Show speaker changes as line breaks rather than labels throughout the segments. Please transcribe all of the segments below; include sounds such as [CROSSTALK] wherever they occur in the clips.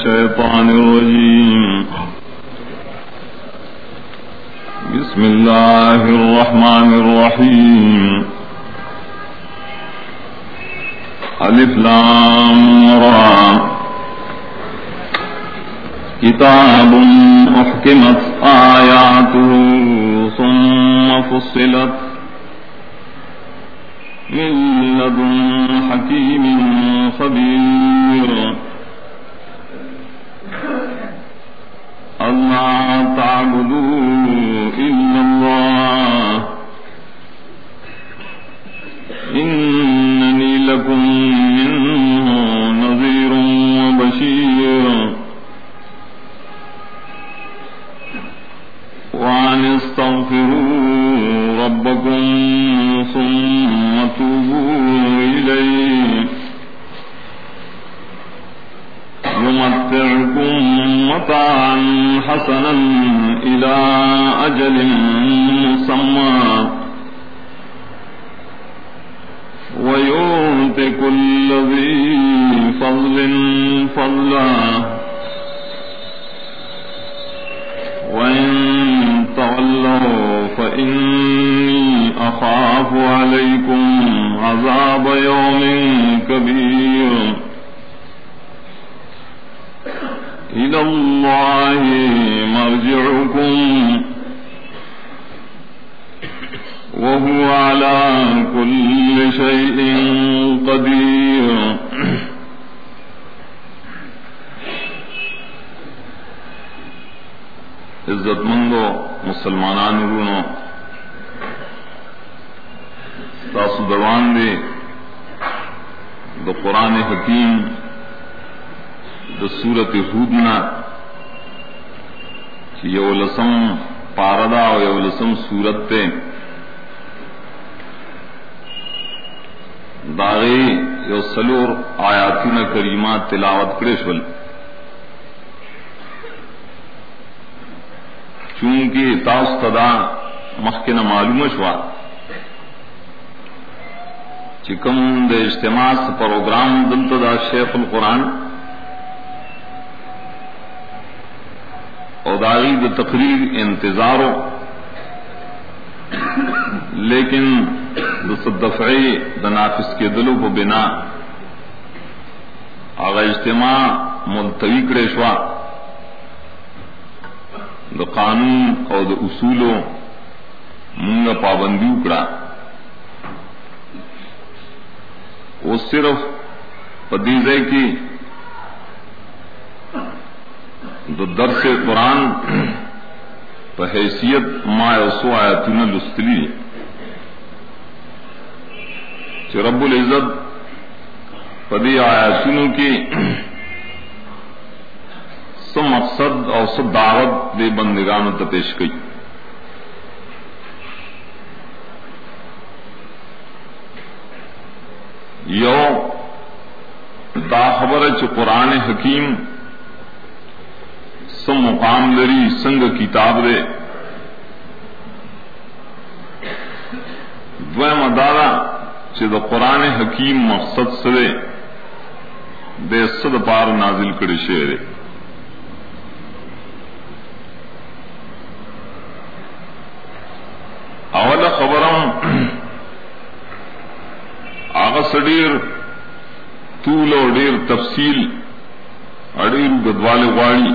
الشيطان الرجيم. بسم الله الرحمن الرحيم. ألف لام را. كتاب أحكمت آياته ثم فصلت. من لدن حكيم خبير. ألا تعبدوا إلا الله إنني لكم منه نظير وبشير وأن استغفروا ربكم ثم توبوا إليه يمتعكم مطاعا حسنا إلى أجل مسمى ويؤت كل ذي فضل فضلا وإن تولوا فإني أخاف عليكم عذاب يوم كبير إلى الله مرجعكم. وهو على كل شيء قدير. عزت مندو مسلمانان رونو تاسو دوان دے دو قرآن حکیم د سورت ہودنا یو لسم پاردا او یو لسم سورت تے۔ داغی یو سلور آیاتون کریمات تلاوت کرشول چونکہ تاس تدا مخکن معلوم شوا۔ چکم د اجتماع پروگرام دلتا شیخ القرآن۔ داغی د تقریر انتظارو لیکن دفعی د نافذ کے دلو کو بنا۔ آغا اجتماع ملتوی کرے شوا۔ د قانون اور د اصولو منگا پابندی اکڑا وہ صرف پدیزے کی دو درس قرآن [CLEARS THROAT] پہ حیثیت ما سو آیا تین لستلی رب العزت پدی آیا تینوں کی [CLEARS THROAT] سو مقصد اور سب دعوت دے بندگان تپیش کی۔ یو دا خبر چ قرآن حکیم سم مقام لری، سنگ کتاب دے۔ دویم ادارا چی دا قرآن حکیم مقصد سرے، دے صد پار نازل کری شعر۔ اول خبرم، آغا سڈیر طول اور ډیر تفصیل اډیر گدواله غواړي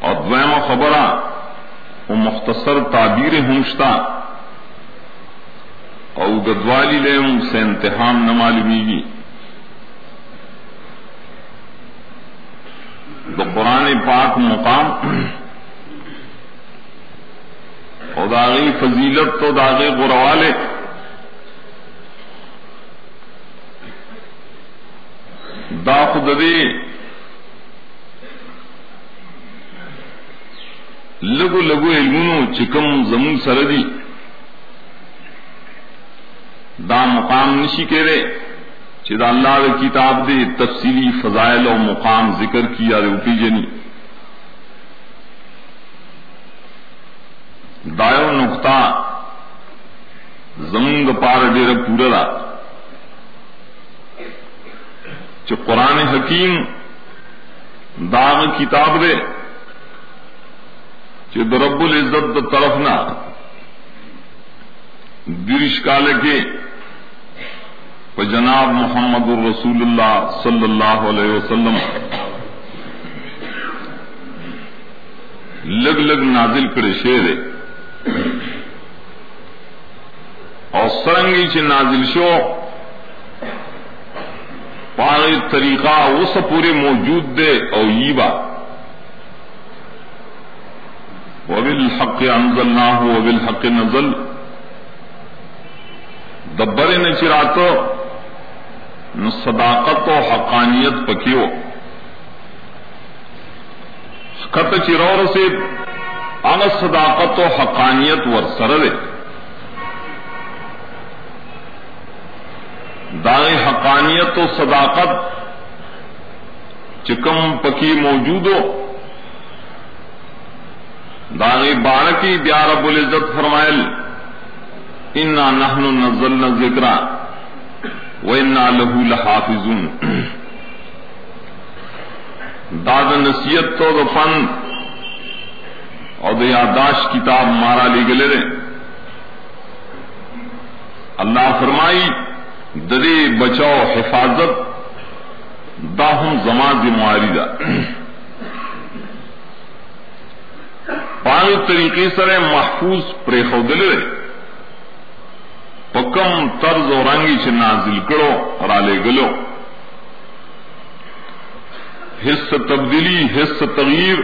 اور دویم خبرہ وہ مختصر تعبیر ہنشتا. اور گدوالی لے ان سے انتہام نہ معلومی گی تو قرآن پاک مقام اور داغی فضیلت تو داغے غروالے. دا خود دے لگو لگو علمونو چکم زمون سردی دا مقام نشی کے رے چی دا اللہ دا کتاب دے تفصیلی فضائل و مقام ذکر کیا دے اوپی جنی. دایو نقطہ زمون پار ڈیر پورا دا. جو قرآن حکیم داغ کتاب دے. جو درب العزت طرف نہ گرش کال کے جناب محمد الرسول اللہ صلی اللہ علیہ وسلم لگ لگ نازل کرے شیر اور سرنگی چ نازل شو پاغی طریقہ اس پورے موجود دے او یبا وبالحق انزلناه نہ ہو وبالحق نزل. دبر نے چراتو نو صداقت و حقانیت پکیو. خط چرور سے ان صداقت و حقانیت ور سرد دائیں حقانیت و صداقت چکم پکی موجود ہو دائیں بارکی رب العزت فرمائل، انا نحن نزلنا ذکر وإنا له لحافظون۔ داد نصیحت تو دو فن اور دو یادداشت کتاب مارا لی گلے رے اللہ فرمائی، ددے بچاؤ حفاظت، دا ہم زمان ذمہ دا پانی طریقے سر محفوظ پریخو دلے پکم طرز و رنگی چ نازل کرو اور آلے گلو۔ حص تبدیلی حص تغیر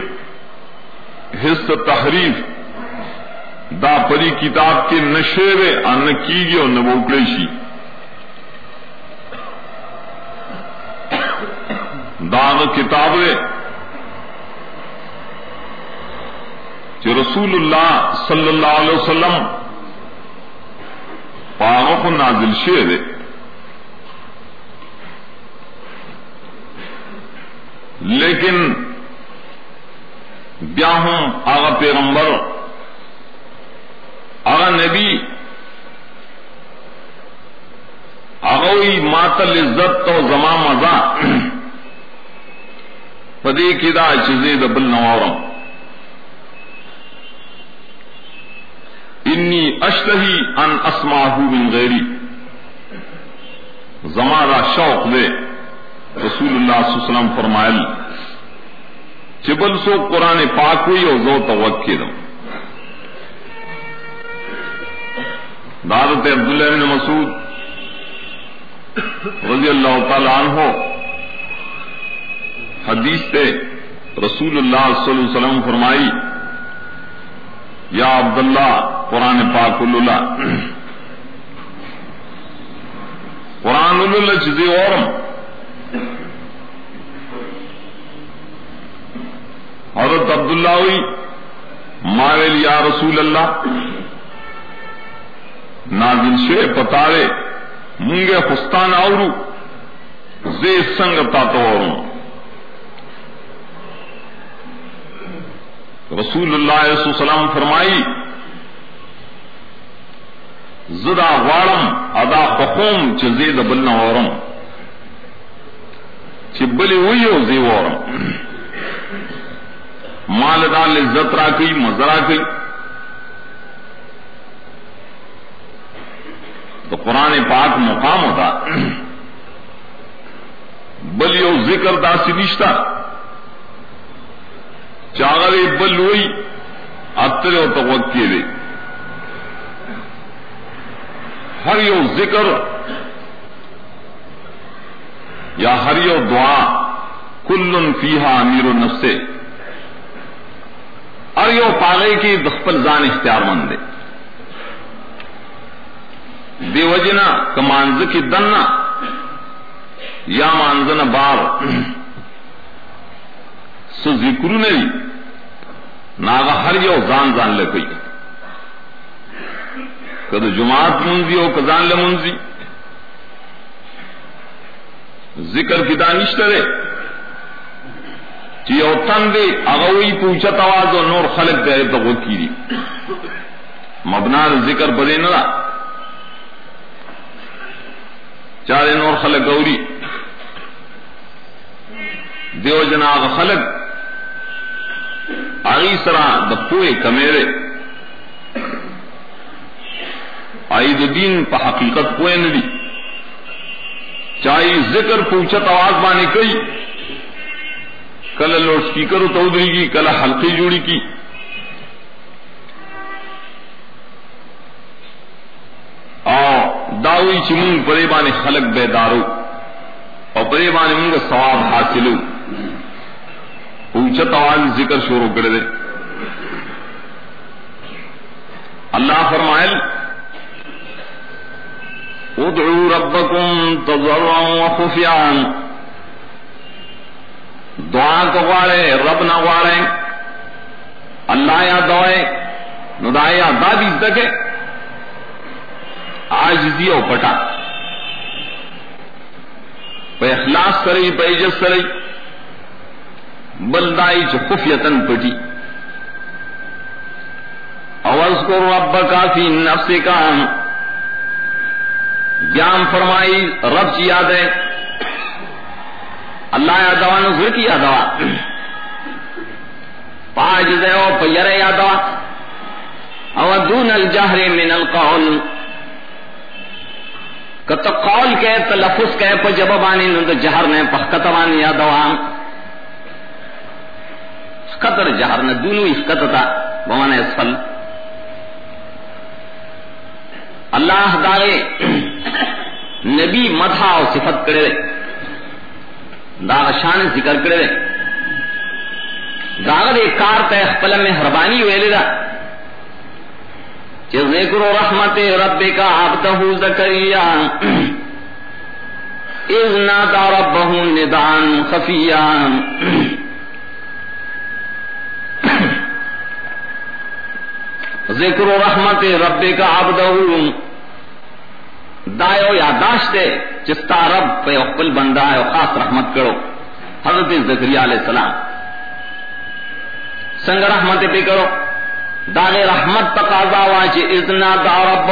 حص تحریف۔ دا پری کتاب کے نشے ان کی گی اور نبوکڑے شی داغ کتاب رسول اللہ صلی اللہ علیہ وسلم پاغ نازل شیر لیکن بیا ہوں آغا پیغمبر، آغا نبی آغوی ماتل عزت تو زما مزا۔ [CLEARS THROAT] پدی کی دا چیزیں دبل نوارم۔ انی اشتہی ان اسماہ من غیری۔ زمارا شوق دے، رسول اللہ علیہ وسلم فرمائل چبل سو قرآن پاک ہوئی اور زو توقع دم دارت عبداللہ بن مسعود رضی اللہ تعالی عنہ حدیث تے رسول اللہ صلی اللہ علیہ وسلم فرمائی یا عبداللہ، قرآن پاک اللہ. قرآن اللہ چیزیں اور حضرت عبداللہ ہوئی، ماویل یا رسول اللہ. نازل شے پتارے منگے خستان آورو. زی سنگ تا تو اوروں رسول اللہ علیہ وسلم فرمائی، زدا غارم ادا پخوم چزید بلنا اورم چبلی ہوئی ہو زی اورم مال دال عزت را کی مزرا کی تو قرآن پاک مقام ہوتا۔ بلیو ذکر دا سی نشتا بل وی اتر او توقع دی ہر یو ذکر یا ہر یو دعا کل فیہا امیر النفس۔ ہر یو پاگے کی دخپل زان اختیار مند دے۔ بے وجنا کمانز کی دننا یا مانزن بار۔ سو ذکر نہیں ناغا ہر یو زان زان لگئی کدو جماعت منزی ہو کزان لمنزی ذکر کی دانش کرے چی او تن دے اغوی پوچھا تواز و نور خلق دے تو وہ کی دی۔ مبنا ذکر بدے نہ چارے نور خلق گوری۔ دیو جنا خلق آئی سرا د پوئے کمیرے۔ آئی دین پا حقیقت پوئے ندی چاہی ذکر پوچھت آواز بانے کئی۔ کل لوڈ اسپیکر اتودری کی کل حلقی جوڑی کی۔ او داوی چمون پرے بانے خلق بیدارو۔ اور پرے بانے منگا ثواب حاصل حاصلو۔ اونچت آواز ذکر شروع کر دے۔ اللہ فرمائل ادعو ربکم تضرعا وخفیان دعا کو غوارے رب نہ غوارے اللہ یا دوائے ندایا دادی تکے آج دیا پٹا۔ پہ اخلاص سرئی پہ عزت سرئی۔ بلدائی چ خفیتن پٹی اوز کو رب کافی نفس کا بیان فرمائی، رب کی یاد ہے؟ اللہ یادوا، نظر کی یادوا؟ پاج دے او پیر یادوا. او دون الجہر من القول. کت قول کے تلفظ کے پجبانی نند جہر نے پخکتوانی یادوا. قطر جہر نہ دونوں اس قطر تھا بوانا اسفل اللہ دارے [COUGHS] نبی مدھا اور صفت کرے داغ شان ذکر کرے داغ دے کار تے خپل میں ہربانی ویلے دا۔ کہ ذکر رحمت رب کا عبدہ زکریا۔ [COUGHS] اذ نادا ربہ ندان خفیہ [COUGHS] ذکر و رحمت رب کا آبد دایو یاداشت چستا رب پہ اقبل بندہ ہے، خاص رحمت کرو۔ حضرت ذکری علیہ السلام۔ سنگ رحمت پہ کرو۔ داغ رحمت تقاضا واچ اتنا دا رب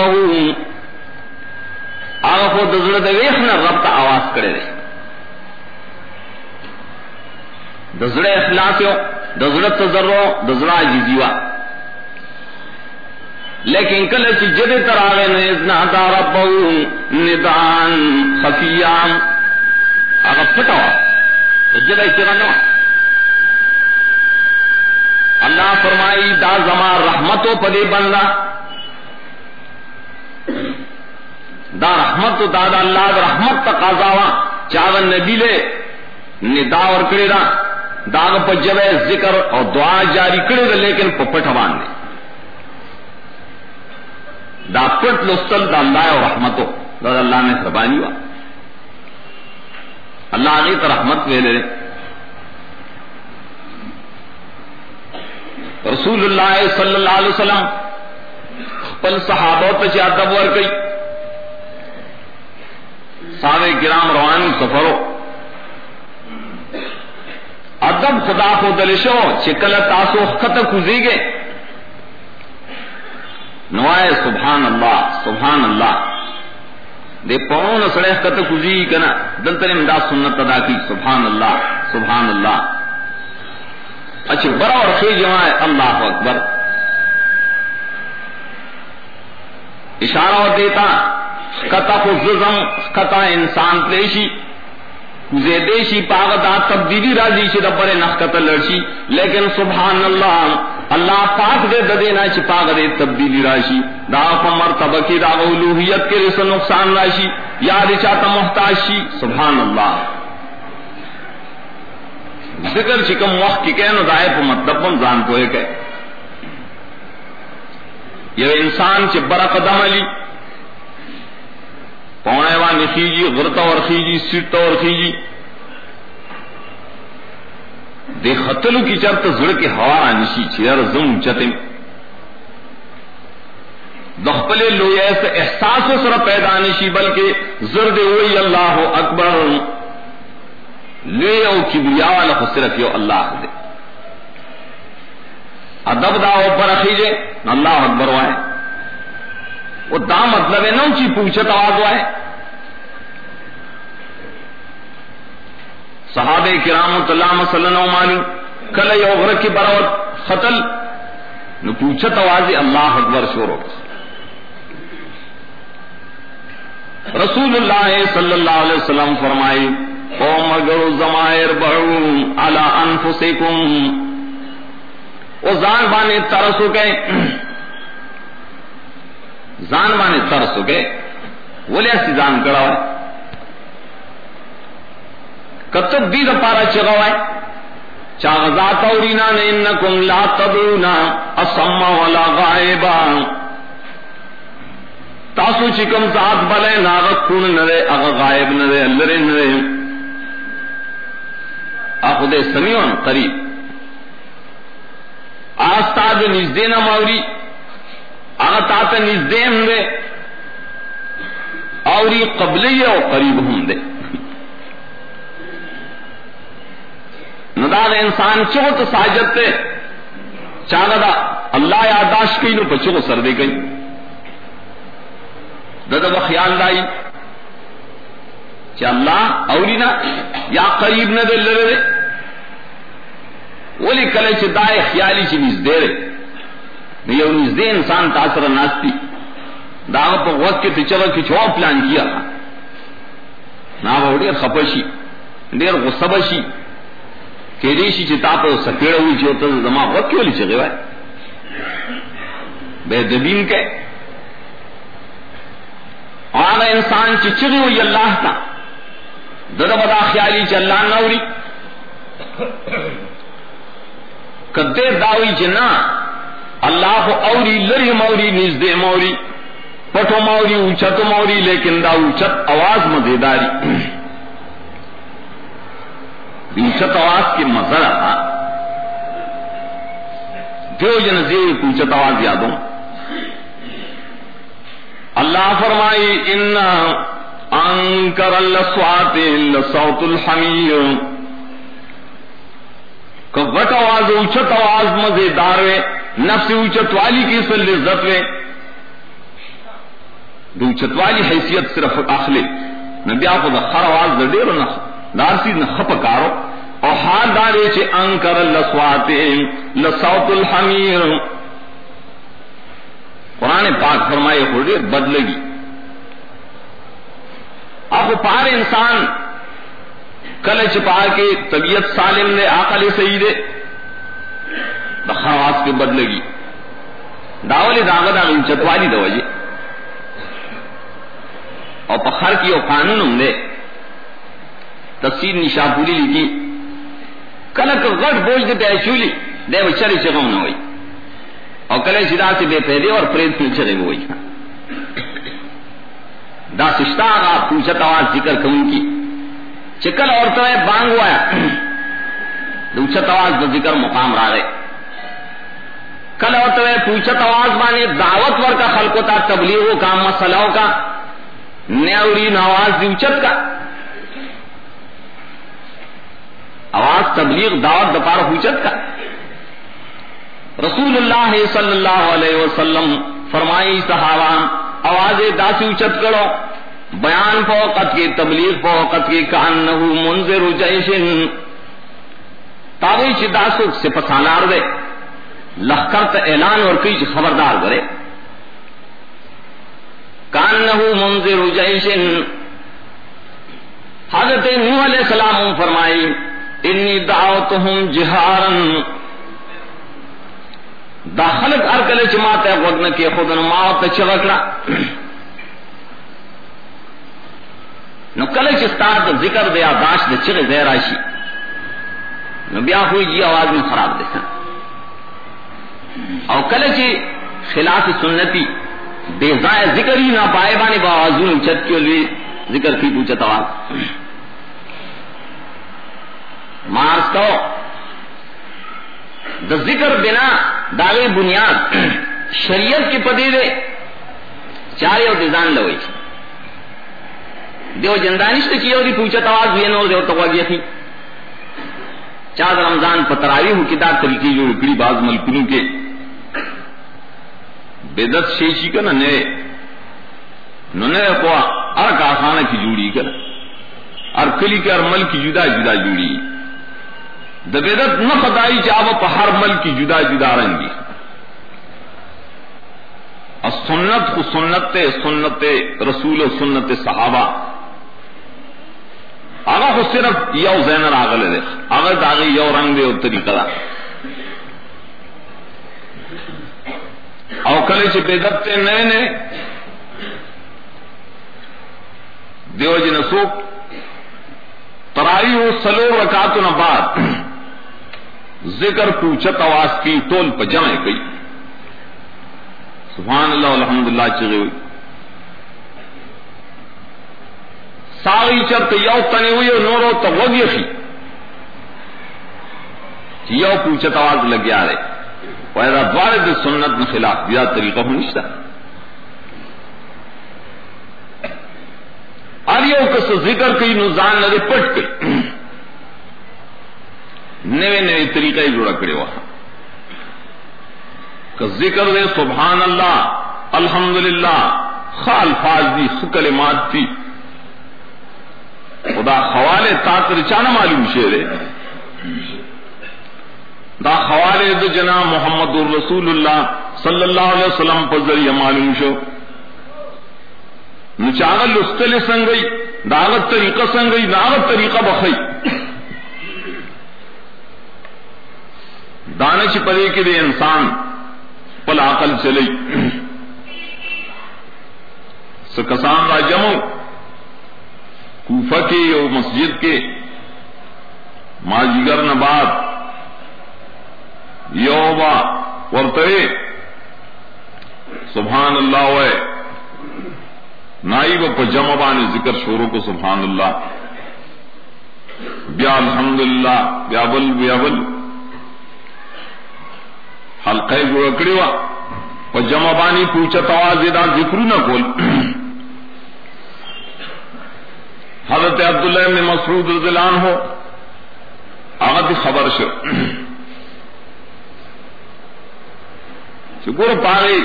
آگا کو دزڑ دویخ نہ رب تا آواز کرے رہے دے دزڑ اخلاصیو دزڑ تذرو دزڑ عجیزیوہ لیکن کل چی جد تراغے نیزنا دا ربو ندان خفیام۔ آگا پتاوا جد ایسیغا نوا اللہ فرمائی، دا زمان رحمتو پدی بندہ۔ دا رحمتو دا دا اللہ دا رحمت تقاضاوا چاون نبی لے ندا اور کرے دا۔ داغ پا جبے ذکر اور دعا جاری کرے دا لیکن پا پٹھوان دے دا پٹ لستل دا اللہ و رحمتو. دا اللہ نے سبانی ہوا. اللہ آگے تو رحمت وے لے رسول اللہ صلی اللہ علیہ وسلم پل صحابہ پہ ادب ور گئی سارے گرام روان سفرو ادب خدا کو دلشو چکل تاسو خط کزی گئے. نوائے سبحان اللہ سبحان اللہ دے پون سڑے کت کزی کنا دلتر امدا سنت ادا کی سبحان اللہ سبحان اللہ اچھا برا اور خی جماعے اللہ اکبر۔ اشارہ دیتا، کتا خزم کتا انسان پلیشی زیدیشی پاغتا تبدیلی راضی شی دبر نخکت لڑشی. لیکن سبحان اللہ اللہ پاک دے ددینا چی پاک دے تبدیلی راشی دا پا مرتبہ کی دا اولوحیت کے رس نقصان راشی یا رچاتا محتاج شی سبحان اللہ. ذکر چکم وقت کی کہنو دائے پا مطلب بم زان کو ایک یہ انسان چی برا قدم علی پونے وانی خیجی غرطا اور خیجی سیٹا اور خیجی دے خطلو کی چرت زڑ کے ہوا آنشی چیر زم چتم دخپلے لویا ایسا احساس و سر پیدا نشی، بلکہ زرد وی اللہ اکبر۔ لویا او کبریا والا صرف یو اللہ دے۔ ادب دا اوپر اخیجے، اللہ اکبر وائے۔ وہ دا مطلب ہے نا چی پوچھت آواز ہے۔ صحابہ کرام اللہ صلی اللہ کل یو غر کی براوت خطل نو پوچھت آواز اللہ اکبر شورو رسول اللہ صلی اللہ علیہ وسلم فرمائی، او مگر زمائر بڑو علا انفسکم۔ او زان بانے ترسو گئے زان بانے ترسو گئے ولی ایسی زان کڑا ہوئے کتب دی دا پارا چگوائے چاغذات اورینا نے انکم لا تدونا اسما ولا غائبا۔ تاسو چکم ذات بلے ناغت کون نرے، اغ غائب نرے، لرے نرے۔ اخد سمیون قریب۔ آستاد نزدے نہ موری اغ تات نزدے ہم دے اوری قبلی او قریب ہم دے۔ نداد انسان چو تو ساجت تے چاگدا اللہ یاداشت کی نو بچوں کو سر دے گئی۔ دد خیال لائی کہ اللہ اوری نا یا قریب نہ دے لڑے دے۔ ولی کلے چھ دائے خیالی چھ نیز دے رے۔ یو نیز انسان تاثر ناستی داغ پا وقت کے تچرہ کی چھوا پلان کیا نا وہ دیر خپشی دیر غصبشی کیدیشی چھ تا پا سکیڑ ہوئی چھو تا زمان وقت کیوں لی چھ گئے بے دبین کے آنا انسان چی ہوئی اللہ تا دد بدا خیالی چی اللہ نوری کدے داوی چی اللہ اوری لری موری نزدے موری پٹو موری، اونچت موری، لیکن دا اونچت آواز مزیداری۔ اونچت آواز کی مزہ رہا۔ دیو جن زیر اونچت آواز یادوں۔ اللہ فرمائی، ان انکر الاسوات لصوت الحمیر. کہ غٹ آواز، اونچت آواز مزیدار وے نفس اونچت والی کی سل لذت وے اونچت والی حیثیت صرف اخلی نبی آپ دا خر آواز دا دیر نہ دارسی نہ خپ کارو۔ اور حال دارے چے انکر الاسوات لصوت الحمیر۔ قرآن پاک فرمائے ہو دیر بدلگی اب پار انسان کل چپا کے طبیعت سالم نے آکل صحیح دے۔ خواص کے بدلگی داول داغ دا چتوالی دو جی اور پخر کی اور قانون ہم دے۔ تفسیر نشا پوری لکھی کلک غٹ بوجھ کے تیشولی دے وہ چلی چگم نہ ہوئی۔ اور کلے سدا سے بے پہلے اور پریت میں چلے ہوئی۔ دا سشتا آگا پوچھت آواز ذکر کم کی۔ چکل اور تو بانگ ہوا دوچت آواز دا ذکر مقام را رہے۔ کل اور تو پوچھت آواز مانے دعوت ور کا خلقوں تا تبلیغوں کا مسئلوں کا نیوری نواز دوچت کا۔ آواز تبلیغ دعوت دپار پوچھت کا۔ رسول اللہ صلی اللہ علیہ وسلم فرمائی صحابہ آواز داسی اچت کرو۔ بیان فوقت کی، تبلیغ فوقت کی، کانہو منذر جیشن تاوی چی داسو سے پسانار دے۔ لخر تا اعلان اور کئی خبردار کرے۔ کان نہ منظر جیشن حضرت نوح علیہ السلام فرمائی، انی دعوت ہوں جہارن. دا خلق ارکلے چماتا ہے وقتنا کی خود نماؤتا چغکڑا۔ نو کلے چستار دا ذکر دیا داشت دا چغ دے راشی۔ نو بیا ہوئی جی آواز میں خراب دیکھا او کله چې خلاف سنتی بے ځای ذکر ہی نہ پائے باندې باوازونه چت کې لوي ذکر کی پوچھتا آواز مارس کو د ذکر بنا داغی بنیاد شریعت کی پدی دے، چارے اور دیزان لوئی چھ دیو جندانش تو چیئے دی پوچھت آواز ہوئے نو دیو تقوی گیا تھی۔ چاہ رمضان پتراوی ہوں، کتاب طریقی جو رکڑی باز ملکنوں کے بیدت شیشی کا نا نئے۔ نو نئے قوا ارک آخانہ کی جوڑی کر اور کلی کے ہر مل کی جدا جدا جوڑی۔ دبیدت نہ خدائی چاو پہ ہر مل کی جدا جدا رنگی۔ اور سنت کو سنت سنت رسول و سنت صحابہ۔ آگا کو صرف یو زینر آگل دے آگل داغی یو رنگ دے اور طریقہ دا او کله چې بدعت نه نه، دیو جن سوک ترائی سلو رکاتو نہ بعد ذکر پوچھت آواز کی تول پہ جمع گئی سبحان اللہ الحمد للہ چلے ہوئی ساری چرت یو تنی ہوئی نورو تو وگی تھی یو پوچھت آواز لگ گیا رہے پیدا دوارے سنت میں خلاف دیا طریقہ ہو نشتا. آریو کس ذکر کئی نزان لگے پٹ کے. نئے نئے طریقہ ہی جوڑا کرے وہاں. کہ ذکر دے سبحان اللہ الحمد للہ خال فاز دی کلمات تھی خدا حوالے تاکر چانا معلوم شیر ہے دا حوالے دو جنا محمد الرسول اللہ صلی اللہ علیہ وسلم پر ذریعہ معلوم شو۔ نچاغل استل سنگئی داغت طریقہ سنگئی داغت طریقہ بخئی۔ دانش پدے کے لیے انسان پل عقل چلی سکسان را جمع، کوفہ کے اور مسجد کے ماں جگر نباد یوبا ورتے سبحان اللہ وے نائب پہ جمع بان ذکر شوروں کو سبحان اللہ بیا الحمد للہ بیا بل بیا بل۔ حلقہ گڑکڑی وا۔ پہ جمع بانی پوچھا تواز دا ذکر نہ کول۔ حضرت عبداللہ میں مسعود رضی اللہ عنہ آغت خبر شو۔ ګور پاره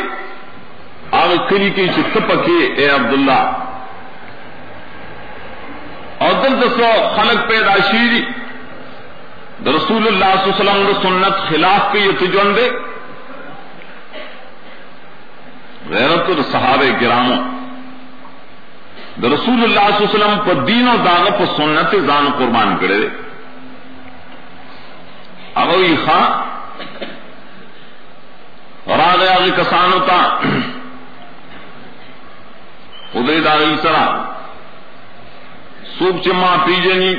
هغه کلی کې چې تپکه اے عبد الله او دلته څو خلق پیدا شي د رسول الله صلی الله علیه وسلم د سنت خلاف کې یته ژوند دي غیرت د صحابه کرامو رسول الله صلی الله علیه وسلم په دین او داغه په سنت ځان قربان کرے کړي هغه یې ښا راغ آگے کسان ہوتا ادے داغی سرا سوپ چما پیجنی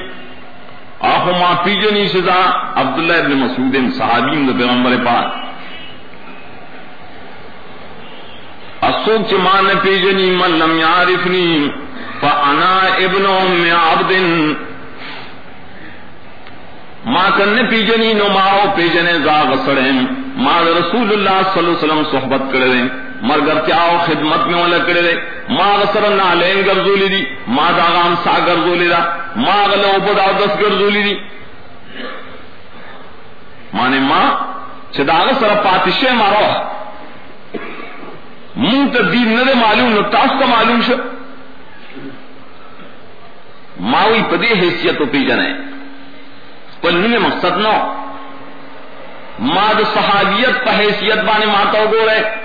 آخو ما پیجنی سزا عبداللہ ابن مسعود صحابیم دا پیغمبر پاک. اسوک چما نہ پیجنی من لم یعرفنی، فانا ابن ام عبد. ما کن پیجنی نو ماو پیجنے زاغ سڑیں ما رسول اللہ صلی اللہ علیہ وسلم صحبت کرے دیں، مرگر کیا خدمت میں والا کرے دیں۔ ما غسر نالین گرزولی دی ما دا غام سا گرزولی دا۔ ما غلو بدا دس گرزولی دی۔ مانے ما چدا غسر پاتشے مارو۔ منہ تا دین نہ معلوم، نو تاس کا معلوم شو ماوی پدی حیثیت پی جنے۔ پل مقصد نو۔ ماد صحابیت پہ حیثیت بانے ماتا گو رہے۔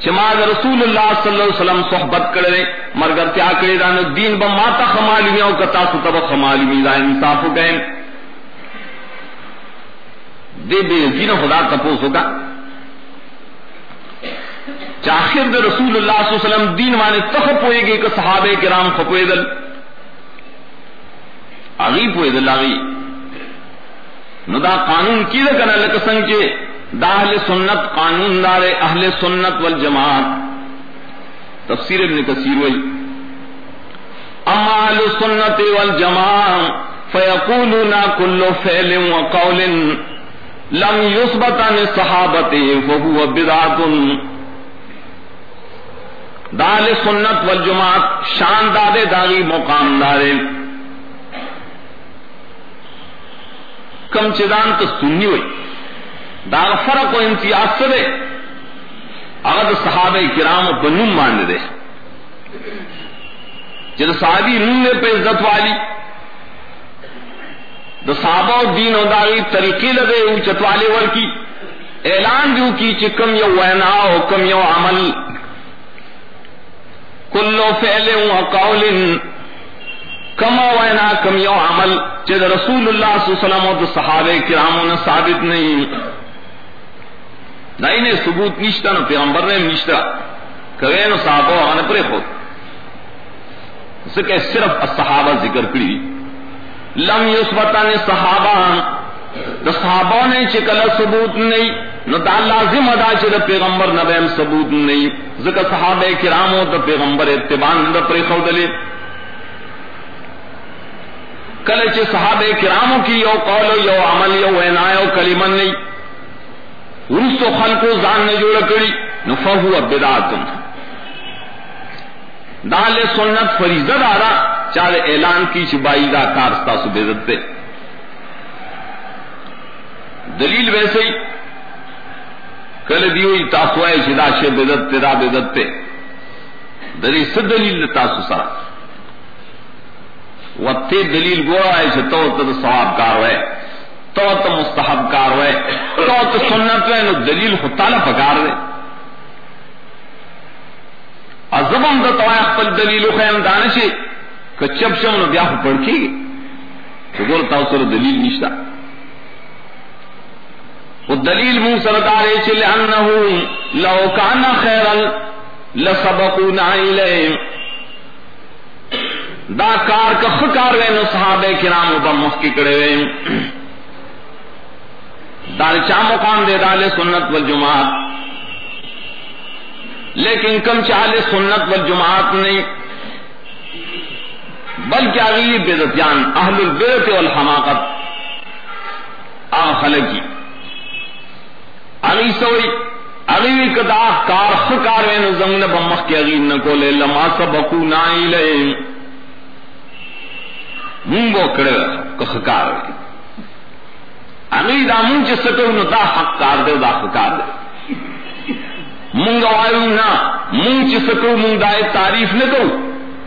چماد رسول اللہ صلی اللہ علیہ وسلم صحبت کرے مرگر کیا کرے دان دین با ماتا خمالی میں او کتا ستب خمالی میں دا انصاف ہو گئے۔ دے دے دین خدا تپوس ہوگا۔ چاخر دے رسول اللہ صلی اللہ علیہ وسلم دین وانے تخ پوئے گے کہ صحابہ کرام خپوئے دل۔ آگی پوئے دل آگی۔ نو دا قانون کی دا کنا لکا سنگ چے دا اہل سنت قانون دار اہل سنت والجماعت۔ تفسیر ابن کثیر وی اما اہل سنت والجماعت فیقولون کل فعل وقول لم يثبت عن الصحابه فهو بدعت۔ دال سنت والجماعت شان دادے داغی مقام دارے۔ کم چدان تو سنی ہوئی. داغ فرق و امتیاز سے دے، اگر صحابہ کرام و بنون مان دے. جد صحابی نون نے پہ عزت والی، دا صحابہ و دین و داغی طریقے لگے او چتوالے ور کی، اعلان دیو کی چکم you Veena O come you عمل. کلو فعل و قول کما وینا کم یو عمل چد رسول اللہ صلی اللہ علیہ وسلم و صحابہ کراموں نے ثابت نہیں۔ نہیں نے ثبوت نشتا نہ پیغمبر نے نشتا کرے نو صحابہ آنے پرے خود اسے صرف صحابہ ذکر کری۔ لم یثبتان صحابہ۔ دا صحابہ نے چکل ثبوت نہیں نو دا لازم ادا چھ دا پیغمبر نبیم ثبوت نہیں۔ ذکر صحابہ کرامو دا پیغمبر اتبان دا پری خودلے کل چھ صحابہ کرامو کی یو قول یو عمل یو عنایو کلمن نہیں رسو خلقو زان نے جوڑ کری۔ نو فہو بدعاتن دال سنت فریضہ دارا۔ چاہے اعلان کی چبائی دا کارستا سو بےزت پہ دلیل ویسے ہی۔ کل دی ہوئی تاسوائے شدا شے بےزت پہ دا بےزت پہ دلیل سے دلیل تاسو سرا۔ وقتی دلیل گوڑا ہے چھے تو تو ثواب کار ہے تو تو مستحب کار ہے تو تو سنت ہے نو دلیل خود تعالی پکار دے۔ ازبم دا تو خپل دلیل خیم دانشی کچب شم نو بیا پڑھ کی، تو گول تاو سر دلیل نشتا۔ وہ دلیل مو منہ سردار چل انہو لو کان خیرا لسبقونا الیہم دا کار کا خکار وے نو صحابہ کرام با مخکی کڑے وے دار چا مقام دے دال سنت والجماعت۔ لیکن کم چالے سنت والجماعت نہیں بلکہ اگلی بدتیان اہل البیت والحماقت۔ آ خلقی اگلی سوئی، اگلی کدا کار خکار وین زمن بمخ کی اگلی نکو لے لما سبقو نائی لے مونگو کڑے خکار وین اگلی دا مونگ چی سکو نو دا حق کار دے دا خکار دے مونگ وایو نا مونگ چی سکو مونگ دائے تعریف نہ دو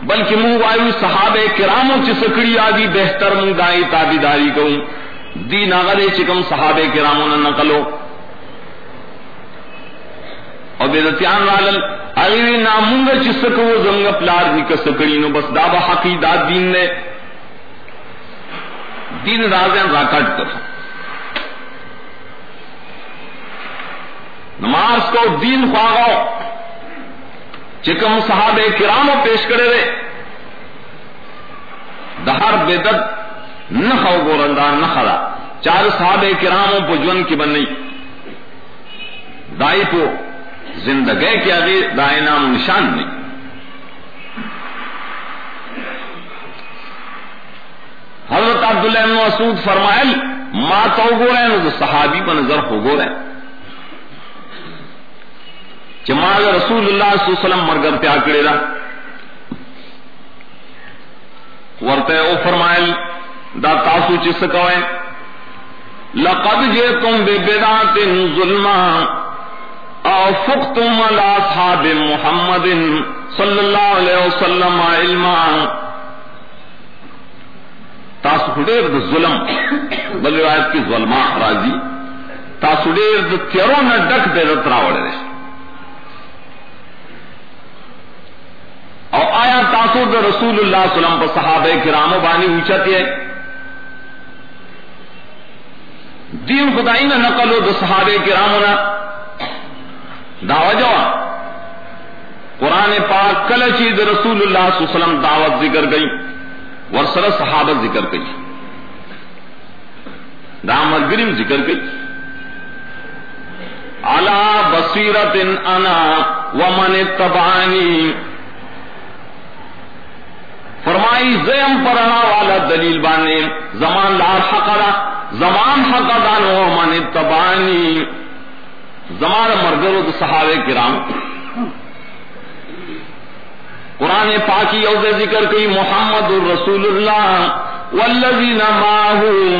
بلکہ منگ وایو صحابہ کراموں چی سکڑی آدی بہتر منگ دائی تابی داری کروں دی ناغدے چکم صحابہ کراموں نے نقلو. اور بیدتیان رالل اگلی نامونگا چی سکو زنگ پلار نکا سکڑی نو بس دابا حقیدات دین نے دین رازین راکٹ کر۔ نماز کو دین خواہو۔ چکم صحابہ کرامو پیش کرے رے دہر بدت نہ خو گورندا نہ خلا چار صحابہ کرامو پو جون کی بنئی دائی پو زندگی کی آگے دائی نام نشان نہیں۔ حضرت عبداللہ بن مسعود فرمائل، ما تو گو رہے ہیں صحابی پر نظر ہو گو رہے جمال رسول اللہ صلی اللہ علیہ وسلم مرگر پہ آکڑے دا۔ ورتے او فرمائل، دا تاسو چس کوئے لقد جئتم ببدعت ظلما او فقتم على اصحاب محمد صلی اللہ علیہ وسلم علما۔ تاسو ډېر د ظلم، بل روایت کې ظلما راځي. تاسو ډېر د تیرو نه ډک به راوړل او آیا تاسو د رسول اللہ صلی اللہ علیہ وسلم په صحابه کرامو باندې اوچت ہے دین خدای نه نقلو د صحابه کرامو نه. داوا جواب قرآن پاک کل چی د رسول اللہ صلی اللہ علیہ وسلم دعوت ذکر گئی ورسر صحابت ذکر گئی دامت گریم ذکر گئی علا بصیرت انا ومن اتبعانی فرمائی، زیم پرنا والا دلیل بانے۔ زمان لار حق دا زمان حق دانو من اتبانی زمان مرگرو دا صحابہ کرام۔ قرآن پاکی یوز ذکر کی محمد الرسول اللہ والذین ماہو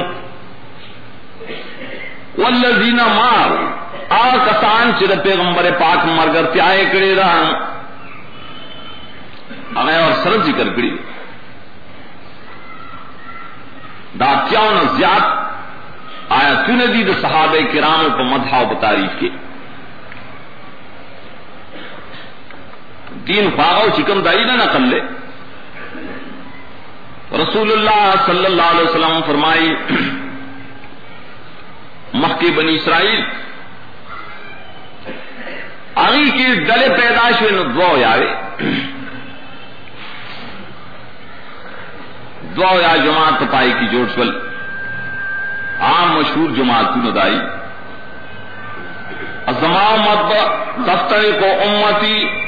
والذین ماہو آ کسان چر پیغمبر پاک مرگر پیائے کرے رہا ہمیں اور سر ذکر کری۔ داتیاؤں نے زیاد آیا کیوں دی تو صحابہ کرام کو مدھا و تعریف کی۔ دین فاغو چکم دائی نہ نقل لے۔ رسول اللہ صلی اللہ علیہ وسلم فرمائی مخی بنی اسرائیل، آگی کی ڈلے پیدائش میں دعا یاوے۔ دعا یا جماعت پائی کی جوڑ سول عام مشہور جماعت کی ندائی۔ مت دفتر کو امتی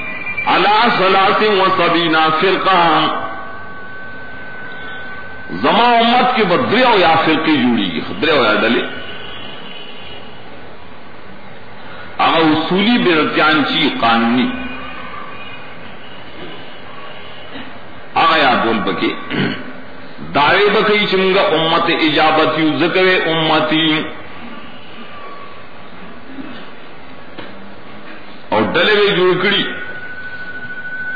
اللہ سلاسی و سبینا فرقہ زما امت کے بدرے ہو یا فرقی جوڑی گی خدرے ہو یا ڈلے اگر اصولی بے رتیانچی قانونی۔ آیا بول بکے۔ دائے بکئی چنگا امت اجابتی ذکر امتی۔ اور ڈلے ہوئے جڑکڑی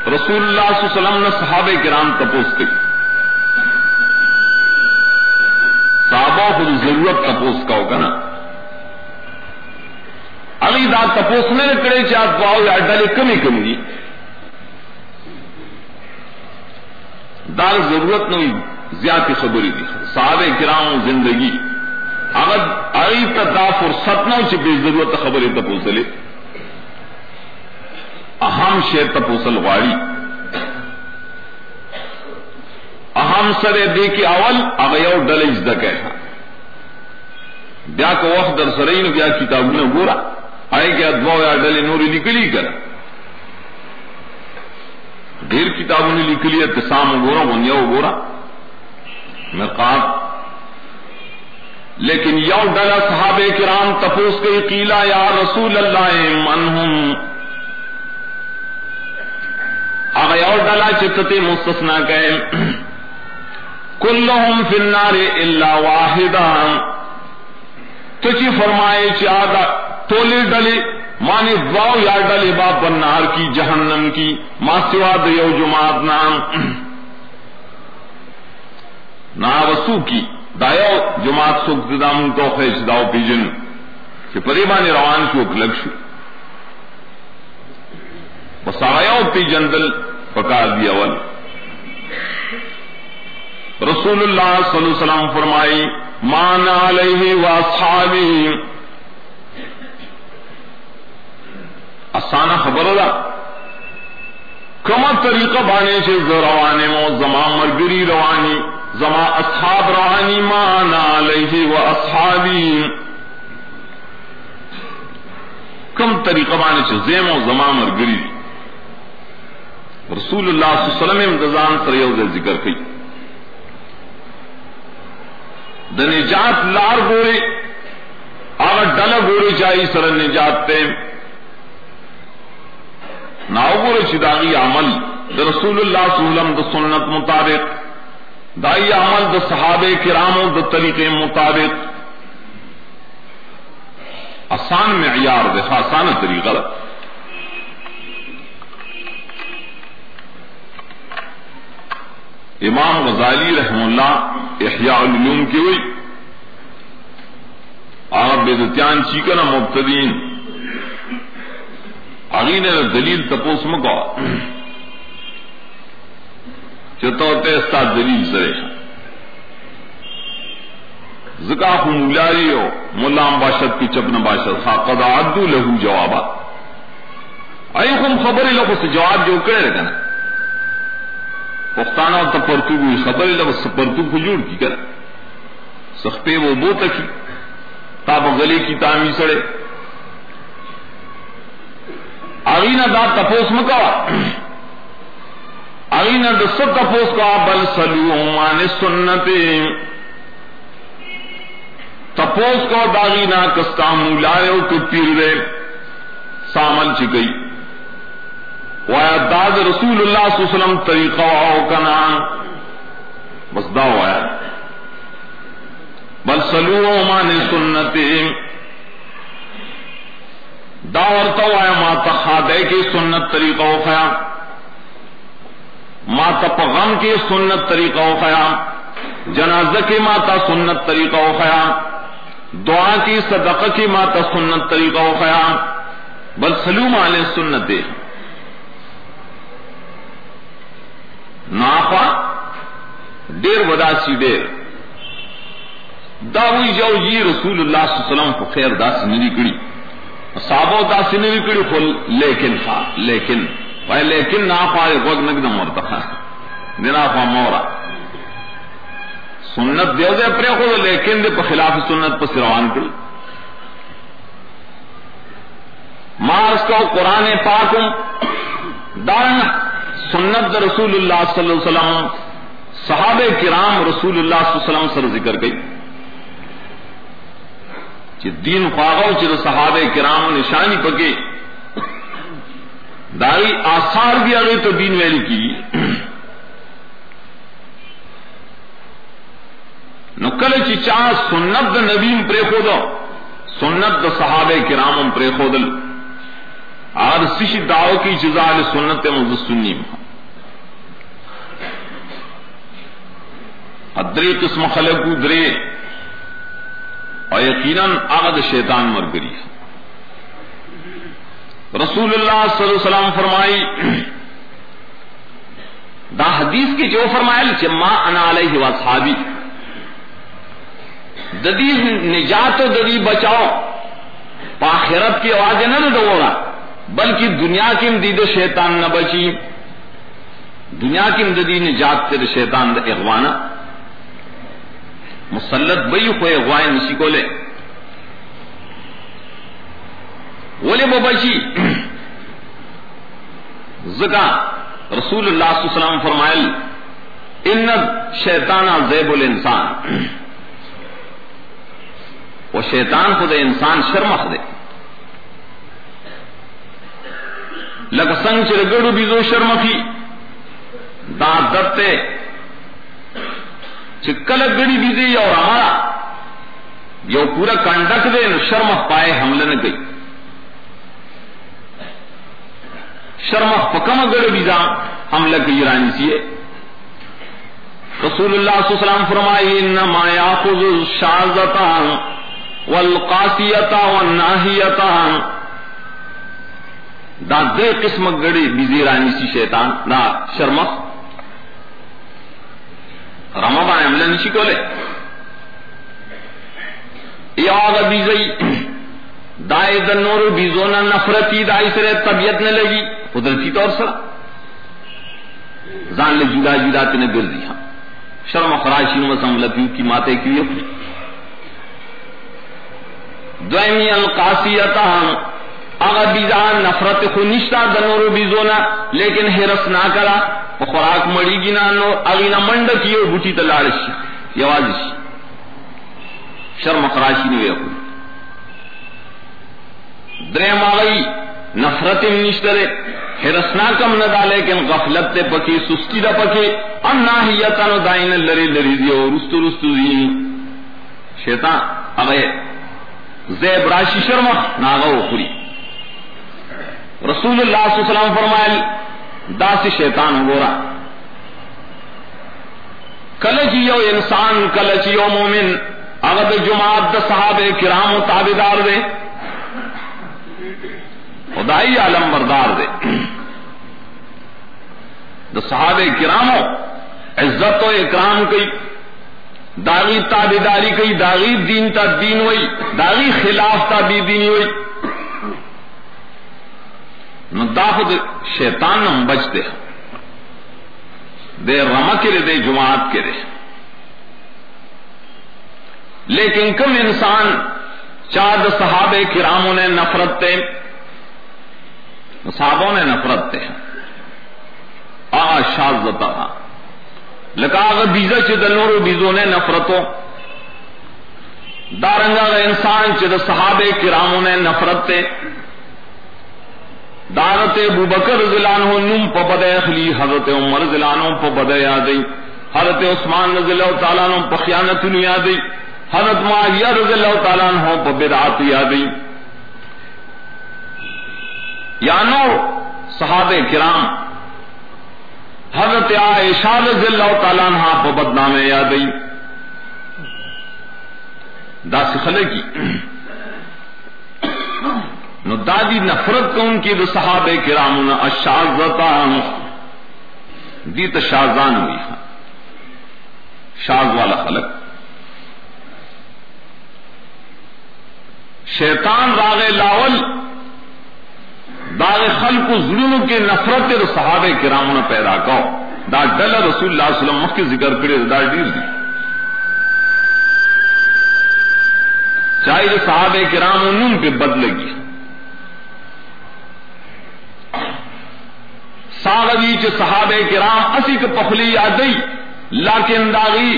رسول اللہ صلی اللہ علیہ وسلم نے صحابہ کرام تپوس کی صحابہ خود ضرورت تپوس کا ہوگا نا۔ ابھی دا تپوس نے کرے چاہ پاؤ یا ڈالے کمی کمی دال ضرورت نہیں، زیادہ خبری دی صحابہ کرام زندگی۔ اگر ائی تدا فرصت نہ چی بے ضرورت خبریں تپوسلے اہم شے تپوسل واڑی اہم سرے دے کے اول اغیو ڈل اجدا کہا بیا کو وقت در سرین، بیا کتاب نے گورا۔ آئے کہ ادوا یا ڈلے نوری نکلی کر ڈھیر کتابوں نے لکھ لیا تسام گورا بنیا گورا۔ نقاب لیکن یو ڈلا صحاب کرام تپوس کے قیلا یا رسول اللہ منہم اگر یو ڈلا چکتے مستثنا گئے کلہم فی النار الا واحدا تچی فرمائے چاہتا تولی ڈلی مانی دعاو یا ڈلی باب النار کی، جہنم کی، ما سوا دیو جماعت نام۔ نا وسو کی دایو جماعت سوک دام تو خیش داو پیجن۔ کہ پریبانی روان کی اکلگ شو۔ بس آیاو پیجن دل پکار دی اول۔ رسول اللہ صلی اللہ علیہ وسلم فرمائی مان علیہ و اصحابی آسانہ خبر دا۔ کما طریقہ بانے سے زروانے مو زمان مرگری روانی، زما اصحاب روانی مان علیہ و اصحابی کم طریقہ بانے سے زیم و زمان مرگری۔ رسول اللہ صلی اللہ علیہ وسلم امتزان سر یو ذکر کی۔ د نجات لار گورے اگر ڈل گورے چاہیے سر نجات تے ناو گورے چداغی عمل د رسول اللہ صلی اللہ علیہ وسلم د سنت مطابق، دائی عمل د صحابہ کراموں د طریقے مطابق۔ آسان معیار دے آسان طریقہ۔ امام غزالی رحم اللہ احیاء العلوم کی ہوئی۔ آپ بےدتیان چیکن مبتدین۔ اگی نے دلیل تپوس مکا چتوتے استا دلیل سرے۔ زکا خو ملاری ہو ملام باشد کی چپن باشد خا قد عدو لہو جوابات۔ ائی خم خبر لگو سے جواب جو کرے رہے نا پختانہ تو پرتو ہوئی خبر لگ پرتو کو جوڑ کی کر سختے وہ بو تکی تاب گلے کی تامی سڑے آئینہ دا تپوس مکا آئینہ دا سب تپوس کا بل سلو مان سنتے تپوس کو داغینا کستا مولائے کو پیر رے سامل چکئی وایا داد رسول اللہ صلی اللہ علیہ وسلم طریقہ او کنا بس دا وایا۔ بل سلو مان سنت۔ دا ورتا وایا ما تخادے کی سنت طریقہ او خیا۔ ماتا غم کی سنت طریقہ و خیام جنازہ کی ماتا سنت طریقہ و خیام دعا کی صدقہ کی ماتا سنت طریقہ و خیام بل سلوم علیہ سنت۔ دے نافا ڈیر ودا سی ڈیر داوی جو جی رسول اللہ صلی اللہ علیہ وسلم کو خیر داس نری کڑی صحابہ داس نری کڑی خل لیکن تھا لیکن. بھائی لیکن نافا وگ نگن مرتخا نافا مورا. سنت دیو دے پرے خود لیکن دے پا خلاف سنت پا سروان کڑی مارس کو قرآن پاکم دارن سنت رسول اللہ صلی اللہ علیہ وسلم، صحابہ کرام رسول اللہ صلی اللہ علیہ وسلم سر ذکر گئی چی دین خواغو چی دا صحابہ کرام نشانی پکے۔ داری آثار بھی آگئی تو دین ویلی کی۔ نکل چی چاہ سنت دا نبیم پرے خودو، سنت دا صحابہ کرام پرے خودل۔ آر سشی دعو کی چیزا سنت مزد مزسنیم ادری قسم خلق درے۔ اور یقیناً آغد شیطان مر گری رسول اللہ صلی اللہ علیہ وسلم فرمائی، دا حدیث کی جو فرمائل کہ ما انا علیہ واصحابی ددی نجات و ددی بچاؤ۔ پاخرت کی آواز نہ دوڑا بلکہ دنیا کی امدید شیطان نہ بچی۔ دنیا کی امددی نجات تیرے شیطان دا اغوانا مسلط بئی ہوئے اغوائے نسی کو لے ولی ببچی زکا رسول اللہ صلی اللہ علیہ وسلم فرمائل، ان شیطانہ زیب الانسان۔ وہ شیطان خود انسان شرمخ دے۔ لگ سنگ چر گڑو بیزو شرمخی دا دتے چکل گڑی بیزی اور ہمارا یو پورا کنڈک دے شرمخ پائے حملہ نہ گئی. شرمخ پکم گڑ بیزا حملہ کی رانی سیے رسول اللہ صلی اللہ علیہ وسلم فرمائی، انما یاخذ الشاذتان والقاسیتا والناہیتا دا دے قسم گڑی بیزی رانی سی شیطان. دا شرمخ رمضان عملہ نشی کو لے یا آگا بیزی دائے دا نور بیزونا نفرتی، دائی سرے طبیعت نہ لگی، قدرتی طور سر۔ زان لے جدا جدا تنے گر دی ہاں۔ شرم خراشی نو مسم لپیو کی ماتے کی اپنی دویمی القاسیتا اغا بیزان نفرت خو نشتا دنورو بیزونا، لیکن حرس نہ کرا۔ خوراک مڑی گی نو اغینا منڈ کیو بوٹی تلاڑش یوازش شرم خراشی نو یکو درم آغی نفرت نشترے حرسنا کم نہ دا لیکن غفلت تے پکی سستی دا پکی ان ناہیتا نو دائن لری لری دیو رستو رستو دی شیطان اغی زیب راشی شرم ناغو خوری رسول اللہ صلی اللہ علیہ وسلم فرمائل دا سی شیطان گورا۔ کلچ جی یو انسان کلچ جی یو مومن اغد جماعت، دا صحابہ کرام و تابدار دے۔ خدائی عالم بردار دے۔ دا صحابہ کرامو عزت و اکرام کی داغی تابداری کی داغی دین تا دین ہوئی داغی خلاف تا بی دینی ہوئی نو دا خود شیطان نم بچ دے دے رما کے دے جماعت کے دے لیکن کم انسان چاد صحابہ کراموں نے نفرت تے، صحابوں نے نفرت تے۔ آ۔ شاز تھا اگر بیزا چدنور بیزوں نے نفرتوں۔ دارنگا انسان چد صحابہ کراموں نے نفرت تے۔ دارت ابو بکر ضلانو نم پا بد اخلی حضرت عمر ضلانو پا بد یادی، حضرت عثمان رضی اللہ تعالیٰ عنہ پا خیانت یادی، حضرت معاویہ رضی اللہ تعالیٰ عنہ پا بدعات یادی۔ یانو صحابہ کرام، حضرت عائشہ رضی اللہ تعالیٰ عنہ پا بدنام یادئی دا سخلے کی۔ نو دادی نفرت کو ان کی دو صحابہ کرام اشازتا دی تو شازان ہوئی ہاں. شاز والا خلق. شیطان راغ لاول داغ خلق ظلم کے نفرت دو صحابہ کرام پیدا کو دا ڈل رسول اللہ علیہ وسلم مخ کے ذکر کرے دا ڈیر دی. چاہے صحابہ کرام نون پہ بد لگی. ساغوی چ صحابہ کرام اسی کے پخلی یادئی لیکن داغی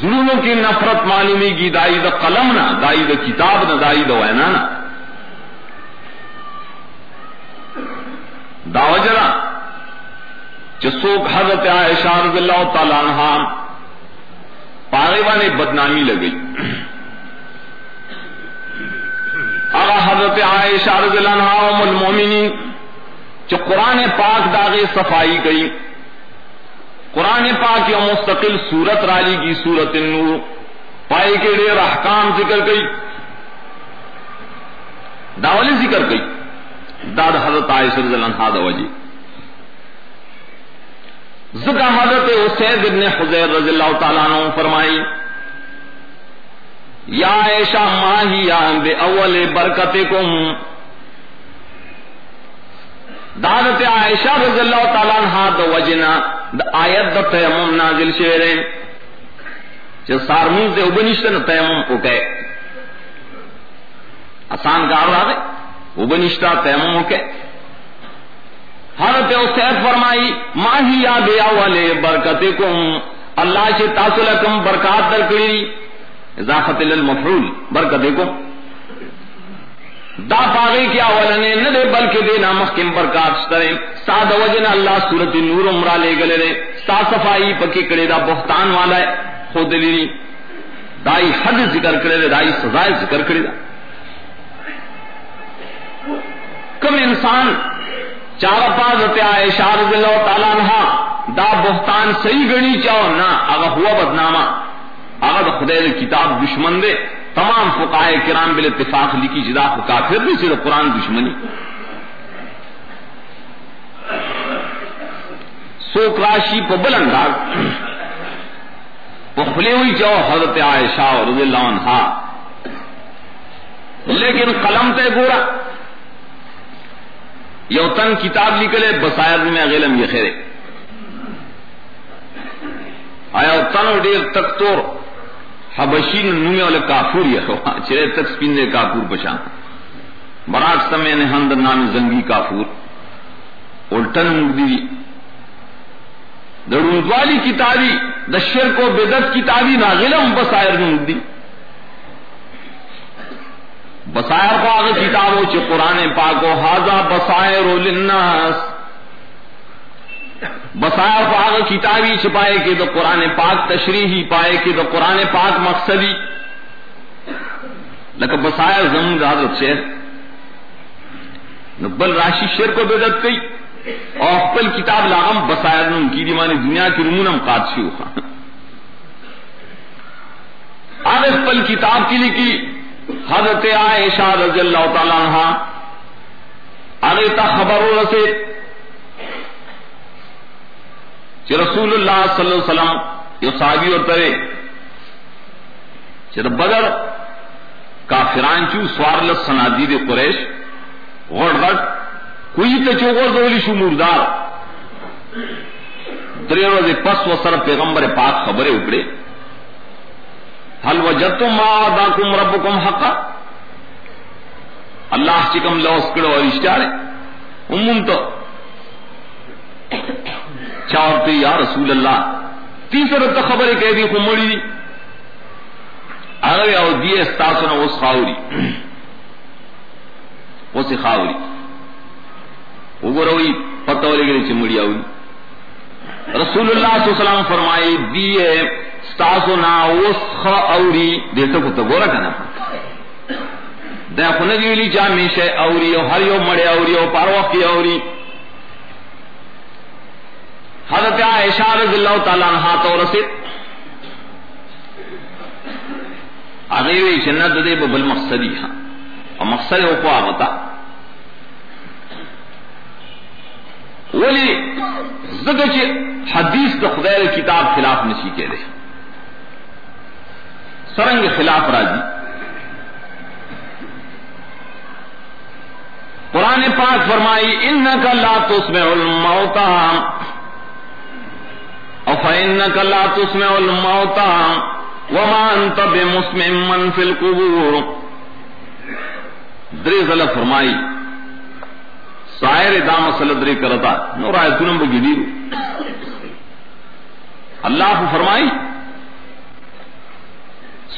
ظلموں کی نفرت معلومی کی دائی دا قلم نہ دائی دا کتاب نہ دائی دا وینا نہ داوجرا چسوک حضرت عائشہ رضی اللہ تعالیٰ عنہ پاغیبا نے بدنامی لگئی۔ اگر حضرت عائشہ رضی اللہ عنہ ام المومنین جو قرآن پاک داغے صفائی گئی۔ قرآن پاک یا مستقل سورت رالی کی سورت نور پائے کے ڈیر احکام ذکر گئی۔ داولی ذکر گئی۔ داد حضرت عائشہ رضی اللہ عنہ وجی۔ ذکر حضرت اسید ابن حضیر رضی اللہ تعالیٰ عنہ فرمائی، یا عائشہ ماہی یا بے اول برکت کم دادت عائشہ رضی اللہ تعالیٰ عنہ دو وجنا، دا آیت دا تیمم نازل شعرے چه سارمون دے اوبنشتا نا تیمم اوکے آسان کار رہا دے اوبنشتا تیمم اوکے حضرت اسید فرمائی، ماہی یا بے اول برکت کم اللہ چه تاسلکم برکات در کری اضافت للمفعول برکت کم دا پاگی کیا ولنے نہ دے بلکہ دے نامخ کم برکات سترے ساد وجن اللہ صورت نور عمرہ لے گلے دے۔ سا صفائی پکی کرے دا بہتان والا ہے۔ خود دلیری دائی حد ذکر کرے دے، دائی سزائے ذکر کرے دا کم انسان چار پاس ہوتے عائشہ رضی اللہ تعالیٰ عنہ دا بہتان صحیح گنی چاہو نا اگر ہوا بدنامہ۔ اگر خدای کتاب دشمن دے۔ تمام فقائے کرام بل اتفاق لکھی، جدا کافر نہیں صرف قرآن دشمنی۔ سوک راشی کو بل انداز کھلے ہوئی جاؤ حضرت عائشہ رضی اللہ عنہ۔ لیکن قلم تے گورا۔ یو تن کتاب نکلے بسائر میں غلم یہ خیرے۔ آیا تن ڈیر تک تو حبشی نومی والے کافور یا چرے تک سپیندے کافور پشان. براک سمے نے ہند نام زنگی کافور. الٹن مردی دڑوندوالی کتابی د شرک و بدت کتابی ناغلم بسائر مردی بسائر کو آگے کتابوں چ قرآن پاک و حاضہ بسائر للناس. بسائر کو کتابی چھپائے کہ تو قرآن پاک تشریحی، پائے کہ تو قرآن پاک مقصدی۔ لیکن بسائر زمین حضرت شیر نبل راشی شیر کو بدت گئی اور پل کتاب لاغم بسائر نم کی دیمانی دنیا کی رمونم قادشی ہوا آگے پل کتاب کی لکھی۔ حضرت عائشہ رضی اللہ تعالیٰ عنہ۔ آگے تا خبر رسے کہ رسول اللہ صلی اللہ علیہ وسلم یہ صحابی اور ترے چر بدر کافران چو سوار سنادی دے قریش، غڑ غڑ، کوئی تے چوغور دولی شو مردار۔ درے روزے پس و سر پیغمبر پاک خبرے اکڑے۔ حل وجدتم ما آداکم ربکم حقا؟ اللہ چکم لوس کڑو اور اشتارے امون تو چاہتے یا رسول اللہ۔ تیسر تو خبر کہہ دی خمڑی دی اگر او دیے استاسو نہ اس خاوری اس خاوری وګوروي پتہ ولګي چې مړی اوي رسول الله صلی الله علیه وسلم فرمایي دیه ستاسو نا اوس خ اوري دته کو ته ګورا کنه دا خو نه ویلي چې همیشه اوري او هر یو مړی اوري او پار وخت اوري حضرت عائشہ رضی اللہ تعالیٰ عنہ تو رسید۔ هغه وی جنت دې په بل مقصدی ہاں۔ ها او مقصد او په هغه تا ولی زګه چې حدیث د خدای کتاب خلاف نشي کېده سرنګ خلاف راځي قرآن پاک فرمائی انک لا تسمع الموتى او لا تسمع الموتى وما انت بمسمع من في القبور دری زل فرمائی سائر دا مسئلہ دری کرتا، نور آیتونم بگیدیرو اللہ فرمائی،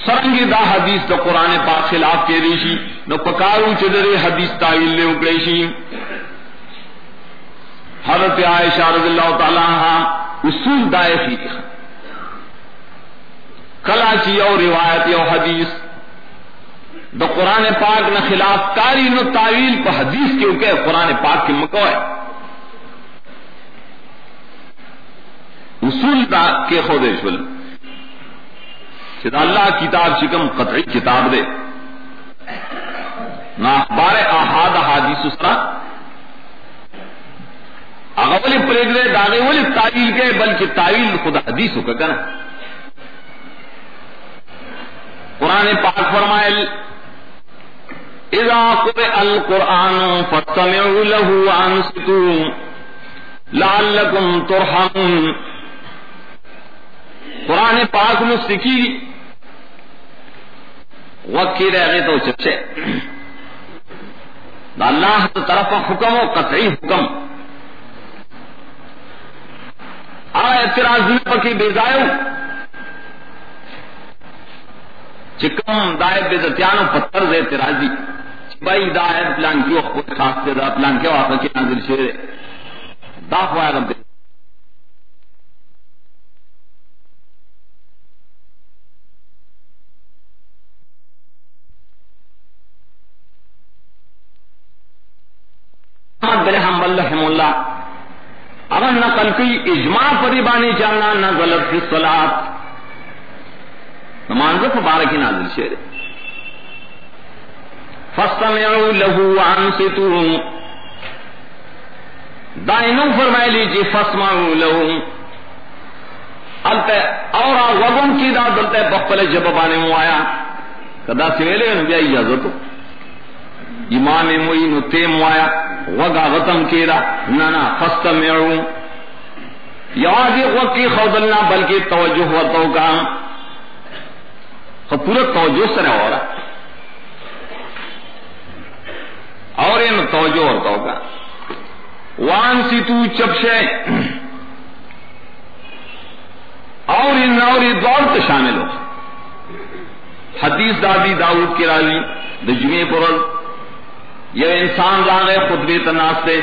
سرنگی دا حدیث دا قرآن پاک خلاف کے ریشی نو پکارو چدر حدیث تاویل لے اکڑیشی حضرت عائشہ رضی اللہ تعالیٰ ہاں اصول دائے فی کلا چی یو روایت یو حدیث۔ دا قرآن پاک نہ خلاف کاری نو تعویل پا حدیث کے اوکے قرآن پاک کی مکوئے۔ اصول دا کے خودش بل اللہ کتاب شکم قطعی کتاب دے۔ نہ اخبار احاد حادیث اسرا اغولی پریگ دے داغے ولی تعویل کے، بلکہ تعویل خدا حدیث ہو کہنا۔ قرآن پاک فرمائل اذا قرئ القرآن فاستمعوا له وانصتوا لعلكم ترحمون. قرآن پاک میں سکی۔ وکی رہے تو چچے۔ اللہ طرف حکم و قطعی حکم۔ آ اعتراض میں پکی بیزایو چکم دائب بے دتیانو پتھر دے اعتراضی بھائی دائب پلان کی وقت خاص سے دا پلان کے واقع کی نازل شیر دا خواہ رب دے احمد بن حنبل رحم اللہ اگر نقل کی اجماع پری بانی جاننا نہ غلط فی الصلاۃ نماز مبارک نازل شعر فاستمعوا له وانصتوا۔ دائنو فرمائے لیجیے فاسمعوا له۔ التے اور وگن کی دا دلتے بخل جب بانے مو آیا۔ کدا سویلے نبی اجازت امام موئی نو تے مو وگا غتم کیرا نا نا فاستمعوا یوازی وکی خودلنا بلکہ توجہ ورتو کا پورا توجہ سے ہو رہا اور ان توجہ اور تو کا وان سی تو چپشے اور ان اور دور تو شامل ہو. حدیث دادی داؤد کی راضی دجمے پر یہ انسان لاگے خطبے تناستے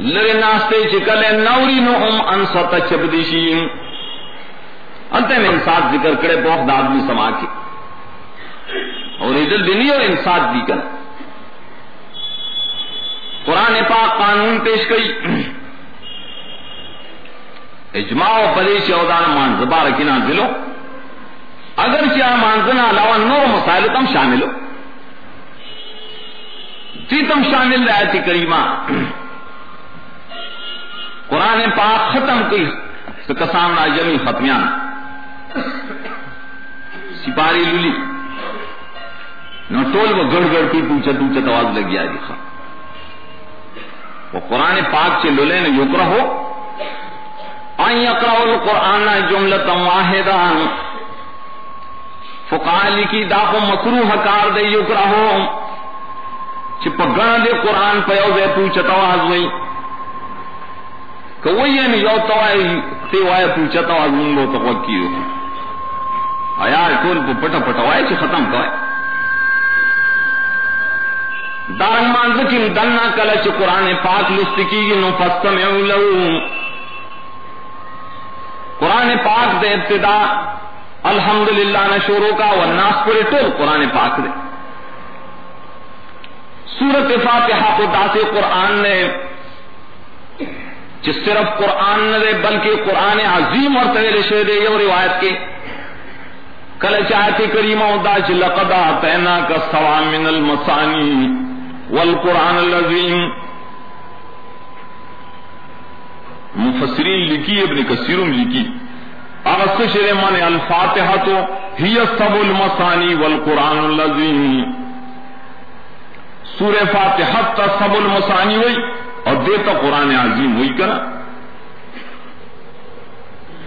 لرے ناستے۔ چکلے نوری نو ام انسوت چپدیشیم انتے میں انصاف ذکر کرے بہت آدمی سما کے اور ادھر بھی نہیں اور انصاف بھی کر قرآن پاک قانون پیش گئی اجماع و پریش اودان مان زبا دلو۔ اگر کیا مانزنا علاوہ نور مسائل تم شامل ہو تم شامل رہے کریمہ۔ قرآن پاک ختم کی کسان جمی ختمیان سپاری لولی۔ نو ٹول وہ گڑ گڑ کی پوچھا پوچھا آواز لگ گیا دکھا وہ قرآن پاک سے لولے نے یوکر ہو۔ آئی اکرا قرآن جملت واحدان فقالی کی داخو مکرو حکار دے یوکرا ہو۔ چپ گڑ دے قرآن پیو دے پوچھا آواز وئی کہ وہ یہ یعنی یو توائی تی وائے پوچھا آواز منگو تو وکی ہو آیا ٹول کو پٹا پٹوائے چی ختم کوئے دان مانز کی دننا کل چی قرآن پاک لست کی گی نو فستم لو قرآن پاک دے ابتدا الحمدللہ نہ شروع کا والناس پورے ٹول قرآن پاک دے. سورت فاتحہ کو داس قرآن نے چې صرف قران نه دی بلکې قران عظیم ورته ویل شوی دی یو روایت کې کله چاته کریم او دا چې لقد اتینا کا سوا من المصانی والقران العظیم۔ مفسرین لکی ابن کثیرم لکی اغسط شرے من الفاتحہ تو ہی سب المسانی والقرآن العظیم۔ سورہ فاتحہ تا سب المسانی ہوئی اور دیتا قرآن عظیم ہوئی کرا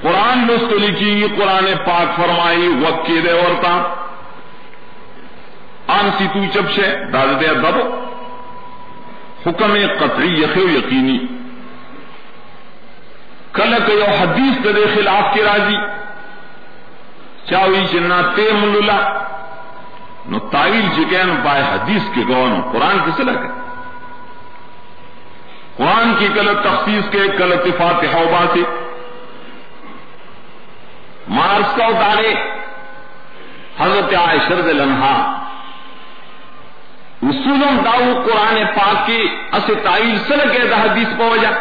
قرآن دوست لکھی، قرآن پاک فرمائی وقت کے دے ورتا آن سی تو چپ شے؟ داد دے دب حکم قطعی یخیو یقینی۔ کل یو حدیث دے خلاف کی راضی۔ چاوی چنا تے ملولا نو تاویل چکین پائے حدیث کے گونو قرآن کس لگا قرآن کی کل تخصیص کے کل اتفاق حوبا سے مارس کا اتارے، حضرت عائشہ رضی لنہا اصولم داو قرآن پاک کی اس تعویل سر کے دا حدیث پہ وجہ؟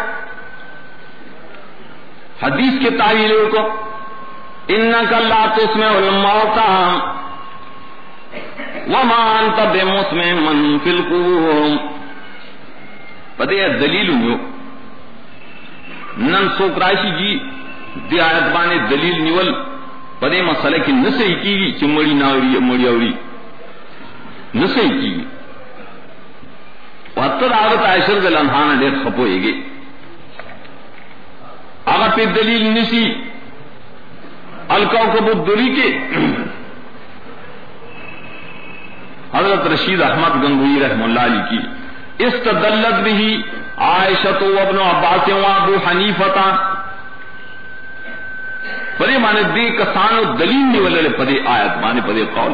حدیث کے تعویل کو ان کا لا تسمع الموتا وما انت بمسمع من في القبور. پدې دلیل نیو نن څوک راشي جی دی آیت باندې دلیل نیول پدې مسله کې نه صحیح کیږي چې مړی ناوري مړی اوري نه صحیح کیږي وتر هغه عائشہ رضی الله عنها ډېر خپويږي هغه په دلیل نشي الکوكب الدری کے حضرت رشید احمد گنگوئی رحم اللہ علی کی۔ استدلت بھی عائشت و ابن عباس و ابو حنیفتا پدے مانے دے کسانو دلیل نیولے پدے آیت مانے پدے قول۔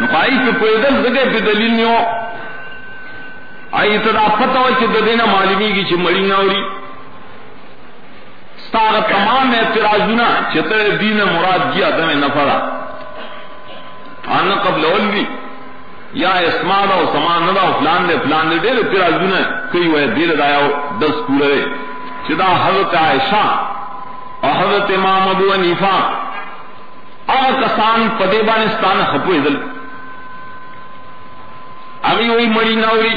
نقائی پہ پیدل دگے پہ دلیل نیو آئی تدا پتہ ہو چھ ددینا معلومی کی چھ مڑی نوری ستاغ تمام اعتراضنا چتر دین مراد کیا دم نفرا آنا قبل اول بھی. یا اسماد او سمان ندا او فلان دے فلان دے دیر اعتراضنا کئی وہ دیر دایا دس پورے. چدا حضرت عائشہ اور حضرت امام ابو حنیفہ اور کسان پدے بانستان خپو ادل ابھی وہی مڑی نوری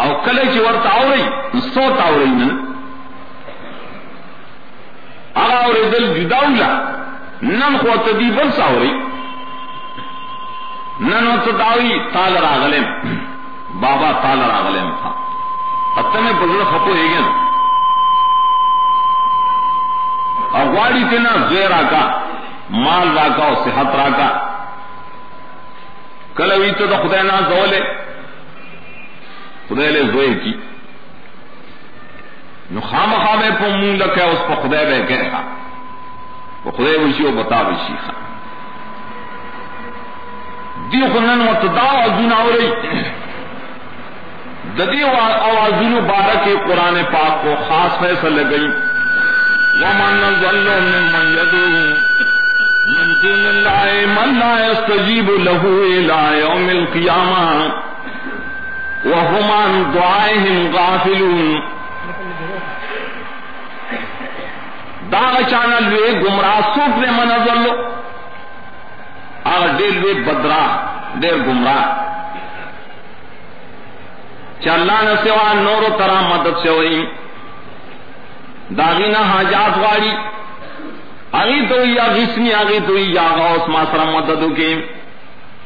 او کله چې ورته اوري سو تاوري نن. هغه اورېدل جداولا نن خو ته دی بل ساوري نن ورته داوي تال راغلم بابا تال راغلم تھا اته میں بزرگ خپو هیګن او غواړي تینا زوی راکا، مال راکا او صحت راکا. کله وی ته د خدای نه زوله خدای له زوی کی. نو خامخا میں پو مون لکھے اس پا خدای بے کہا خدای وشی و بتا وشی دی خنن و تدا ازون آوری ددی آوازون بارک قرآن پاک کو خاص فیصل گئی ومن ظل من یدو من دون اللہ من لا يستجیب له الى یوم القیامہ وهم عن دعائهم غافلون دا چانا لوے گمراہ سوک دے منظر لو. آغا دیر لوے بدرا، دیر گمراہ. چا اللہ نے سوا نور و ترا مدد سے ہوئی. داغینا حاجات غاری آگی تو یا غسنی، آگی تو یا غوث ماسرا مددو کے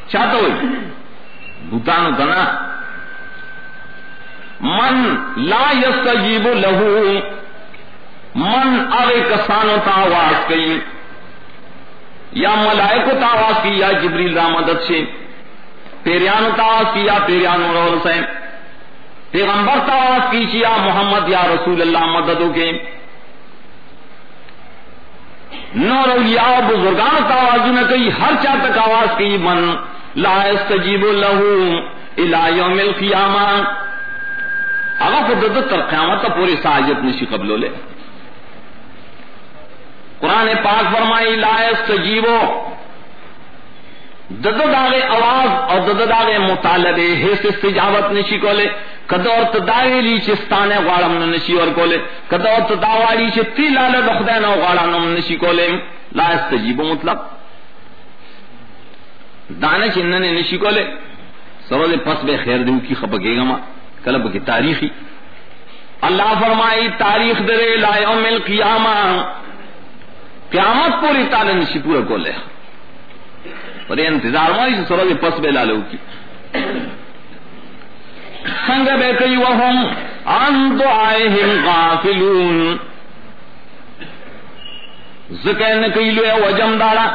چاہتا ہوئی؟ بوتانو دنا. من لا یستجیب لہو. من ارے کسانو تا آواز کی یا ملائکو تا آواز کی یا جبریل را مدد سے پیریانو تا آواز کی یا پیریانو رول سے۔ پیغمبر تا آواز کی یا محمد، یا رسول اللہ مددو کے۔ نور اولیاء بزرگان تا آواز نہ کئی، ہر چا تک آواز کی من لا یستجیب لہو الى یوم القیامہ۔ اگر کو دد تر قیامت پوری ساجت نشی قبلو لے۔ قرآن پاک فرمائی، لا استجیبو دد داغے آواز اور دد داغے مطالبے، حیث استجابت نشی کولے. کدور تداوی لی چستانے غارم نشی اور کولے. کدور تداوالی چ تیلال دخدین او غارم نشی کولے. لا استجیب مطلق. دانے چنن نشی کولے. سوال پس بے خیر دیو کی خپکے گا ما. کلب کی تاریخی. اللہ فرمائی، تاریخ درے، لا یوم القیامہ. قیامت پوری تعالی نشی پورا کولے پر انتظار ماری سے سوال پس بے لالو کی۔ سنگ بے کئی وہم ان دعائهم غافلون۔ ذکر نہ کئی لو وجم دارا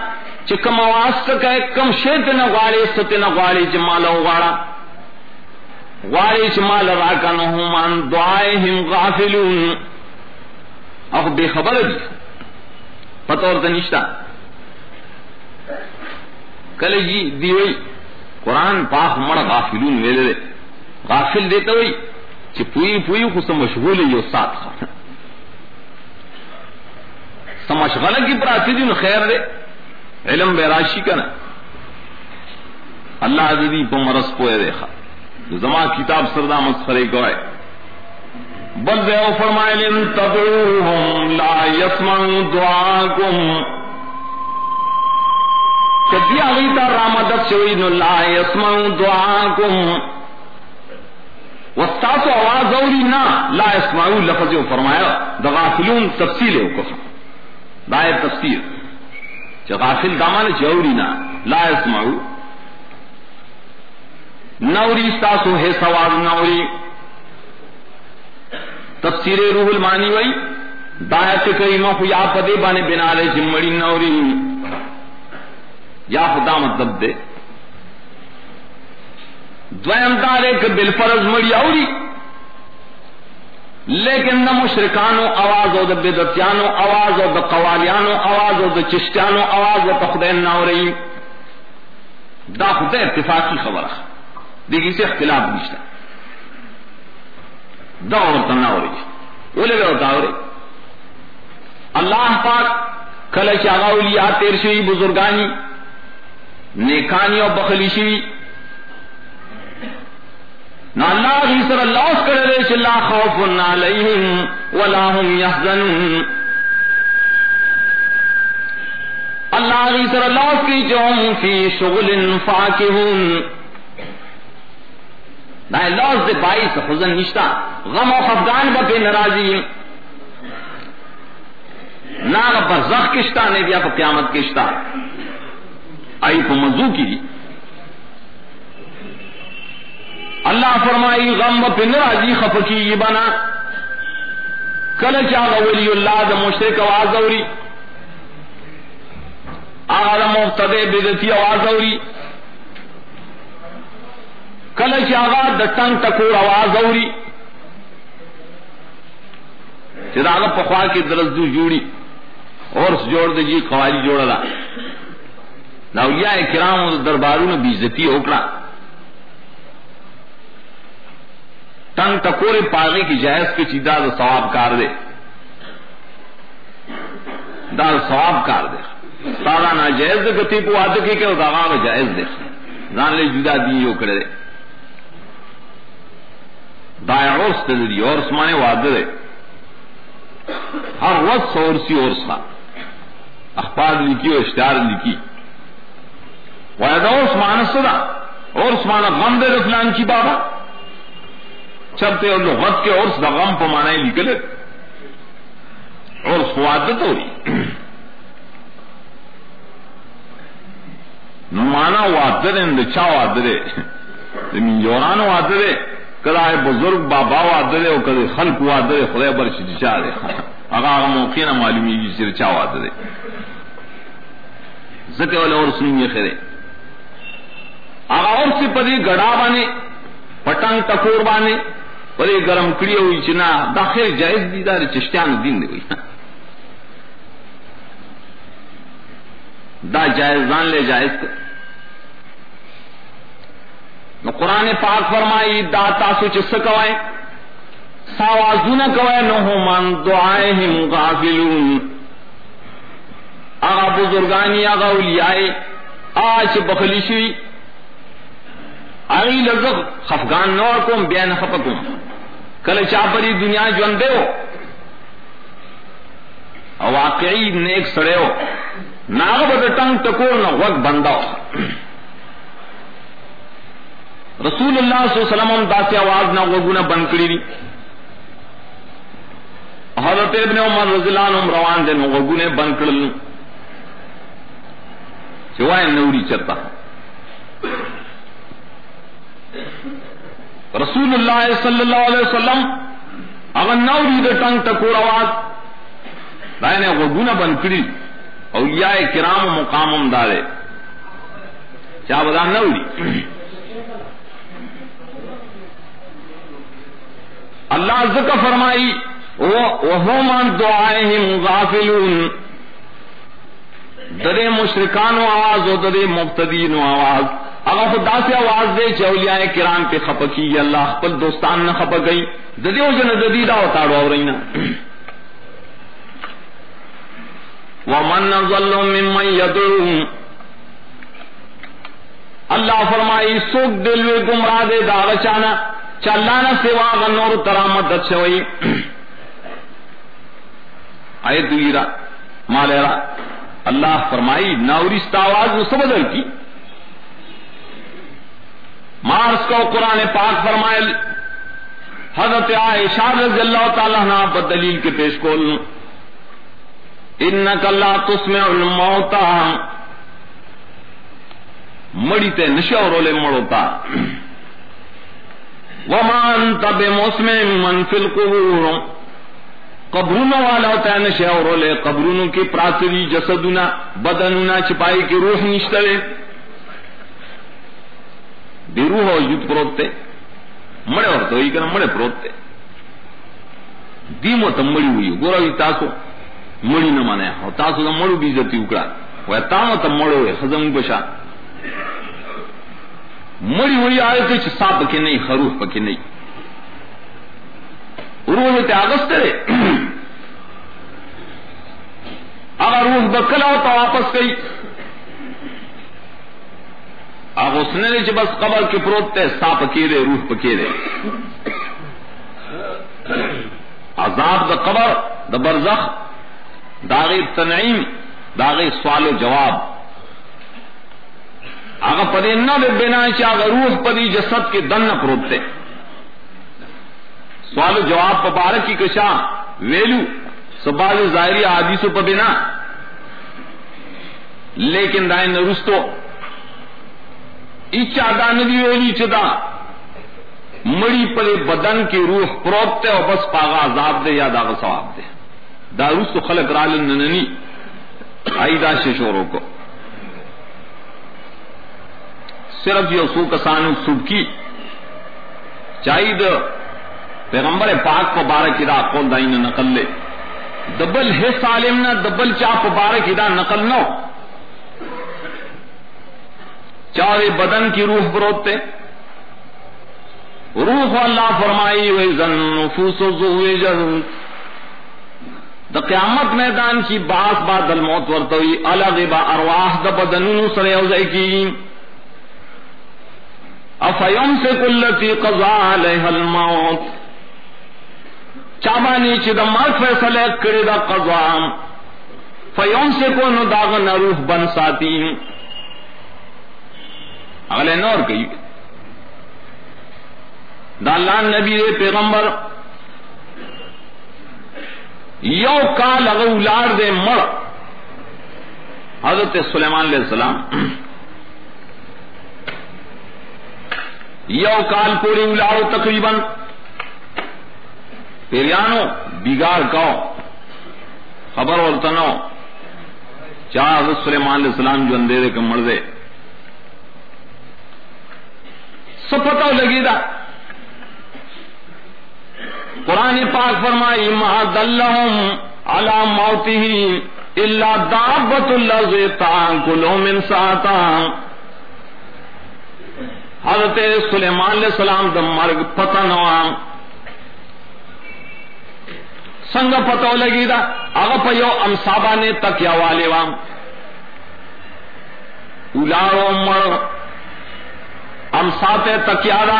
چکم واسط کہ کم شیت نہ غاڑی ست نہ غاڑی جمال غاڑا۔ غاڑی جمال راکنهم ان دعائهم غافلون۔ اخ بے خبر دی پتہ اور تنشتا کل جی دیوئی قرآن پاک مڑ غافلون ویلے غافل دیتا ہوئی چی پوئی پوئی خو سمشغول یو سات خوا سمشغل کی پراتی دن خیر دے علم بے راشی کا نا اللہ عزیزی پا مرس پوئے دیکھا زما کتاب سردا مسخرے گوئے بل دے او فرمائے، لن تدعوهم لا يسمعوا دعاكم کدی آگئی تا رامدت شوئی نو لا يسمعوا دعاكم وستاسو آواز اوری نا، لا يسمعوا لفظ او فرمایا، دا غافلون تفصیل او کفا دائر تفسیر. چا غافل دامان چوری نا، لا يسمعوا نوری ستاسو ہے سواد نوری. تفسیر روح المانی وئی دایت کریمہ خو یا پدے بانے بنا لے جمڑی نوری یا خدا مطلب دے۔ دویم دارے کہ بالفرض مڑی اوری۔ لیکن نہ مشرکانو آواز او د بدعتیانو آواز او د قوالیانو، آواز او د چشتیانو، آواز او تخدین ناوری۔ دا خدای اتفاقی خبره دیگی سے اختلاف نشتا۔ دا اور تناوری ولی بے اتاوری اللہ پاک کل چاگا اولیاء تیر شوی بزرگانی، نیکانی اور بخلی شوی۔ نہ اللہ ہی سر اللہ اس کرے دے چلا خوف علیہم ولا هم يحزنون اللہ ہی سر اللہ اس کی جو ہم فی شغل فاکہون۔ نہ اللہ دے باعث حزن نشتا غم و خفگان با بکے ناراضی۔ نہ برزخ کشتا نے دیا پا قیامت کشتا آئی پا مزو کی۔ اللہ فرمائی، غم و پن راضی خفکی یہ بنا۔ کل چاہ ولی اللہ دا مشرک آواز اوری۔ آغا مفتد بدتی آواز اوری۔ کلچ آغا د ٹنگ ٹکور آواز اوری چراغ پخوا کے درزدو جوڑی اور جوڑ دے جی خواری جوڑا نویا کرام درباروں نے بیزتی اوکڑا ٹنگ ٹکورے پاگے کی جائز کے چیدہ دا ثواب کار دے دار ثواب کار دے سارا نہ جائز دے گتی کو آدھے کہ جائز دے نہ لے جدا دی جو کرے دا عرس تدری عرس مانے وعدہ دے ہر وقت سورسی عرس کا اخبار لکھی اور اشتہار لکھی وعدہ عرس مانا صدا عرس مانا غم دے فلان کی بابا. چلتے اور لغت کے عرس دا غم پہ مانا لکھلے عرس وعدت ہو رہی مانا وعدہ دے چا وعدہ دے من جوران وعدہ دے ہے بزرگ بابا وا وعدے او کدی خلق وا وعدے خدای بر شي چاره هغه هغه موقع نه معلومیږي چې چا وا وعده زکه ول اور سنی خره هغه اور سی پدی غډا باندې پټنګ ټکور باندې پدی گرم کړی وي چې نه داخل جائز دي دار چشتیان دین دی [LAUGHS] دا جائز ځان له جائز کر. نو قرآن پاک فرمائی، دا تاسو چس کوائے ساوازون کوائے نو من دعائهم غافلون۔ اغا بزرگانی اغا اولیائی آج بخلی شوی۔ آئی لذب خفگان نور کوم بیا نه خفقوم کله چا پری دنیا ژوند دیو؟ او واقعی نیک سړیو ناغه به ټنګ ټکور نه وګ بنداو۔ رسول اللہ صلی اللہ علیہ وسلم ہم داسی آواز نہ غوگونا بند کری دی۔ حضرت ابن عمر رضی اللہ عنہ روان دین غوگونے بند کرل سوائے نوری چرتا۔ رسول اللہ صلی اللہ علیہ وسلم اگر نوری دے ٹنگ تکور آواز دائنے غوگونا بند کری۔ اولیاء کرام مقام دارے۔ چاہ بدا نوری۔ اللہ ذکر فرمائی وهم عن دعائهم درے مشرکان و آواز و درے مبتدین و آواز۔ اگر خدا سے آواز دے چولیاء کرام پہ خپکی اللہ خپل دوستان نہ خپ گئی۔ ددیو جن ددی دا اتاڑو اور رہینا ومن ظلم ممن اللہ فرمائی، سوک دلوے گمراہ دے، داغ چلانا سوا غنور ترامت دچوئی آئے دویرا مالیرا اللہ فرمائی ناورست آواز وہ سب بدل کی۔ مارس کو قرآن پاک فرمائے۔ حضرت عائشہ رضی اللہ تعالیٰ نا بدلیل کے پیش کول۔ انک اللہ تسمع الموتا مڑی تے نشو رولے مڑوتا۔ وما انت بمسمع من فی القبور. قبرونو والا ہوتا ہے نشے اور رولے قبرونو کی پراتری جسدنا بدننا چپائی کی روح نشترے بے روح وجود پروت تے مڑے اور تو ہی کنا مڑے پروت تے دیمو تم مڑی ہوئی. گورا ہوئی تاسو مڑی نہ مانے ہو ہاں. تاسو دا مڑو بھی عزتی اکڑا. وہ تامو تم مڑو ہے خزم بشا مڑی ہوئی آئے تے ساپ کے نہیں، خروف پکے نہیں۔ روح تے آگست رے اگر روح بکلا ہو تو واپس گئی۔ اب اس نے چھ بس قبر کے پروت تے ساپ پکیرے روح پکیرے عذاب دا قبر، دا برزخ داغی تنعیم داغی سوال و جواب۔ آگا پدے نہ بے بنا چاہ روح پدی جسد کے دن نہ پروتے سوال و جواب پبارک کی کشا ویلو سبال ظاہری حدیثوں پہ بنا۔ لیکن دائن نرستو اچا دا ندی ویلی چدا۔ مڑی پلے بدن کی روح پروتے اور بس پاغا عذاب دے یا داغ ثواب دے۔ دا رستو خلق رال نننی۔ آئی دا ششوروں کو۔ صرف یہ سو کسان سب کی۔ چاہید پیغمبر پاک کو بارک ادا قول دائن نقل لے۔ دبل ہے سالم نہ، دبل چاپ بارک ادا نقل نو چاہے بدن کی روح بروتے۔ روح اللہ فرمائی وی زن نفوس و زوی دا قیامت میدان کی باس با دل موت ورتوی الگ با ارواح دا بدنون سر اوزائی کی۔ افیم سے کلتی قضا علیہ الموت؟ چابانی چی دا مرد فیصلے کری دا قضا۔ فیوم سے کو نو داغ نروح بن ساتی۔ اگلے نور کئی۔ دا اللہ نبی دے پیغمبر یو کال اگر اولار دے مر حضرت سلیمان علیہ السلام۔ یو کال پوری اولارو تقریباً۔ پیریانو بگاڑ کاؤ۔ خبر اور تنو چاہ حضرت سلیمان علیہ السلام جو اندھیرے کے مردے سب پتہ لگی دا۔ قرآن پاک فرمائی ما دلہم علا موتی الا دابت اللہ زیتان کلو من حضرت سلیمان علیہ السلام دا مرگ پتہ نوام سنگ پتہ لگی دا۔ اغا پا یو امسابا نے تکیا والے وام۔ الاڑو مر۔ ام ساتے تکیارا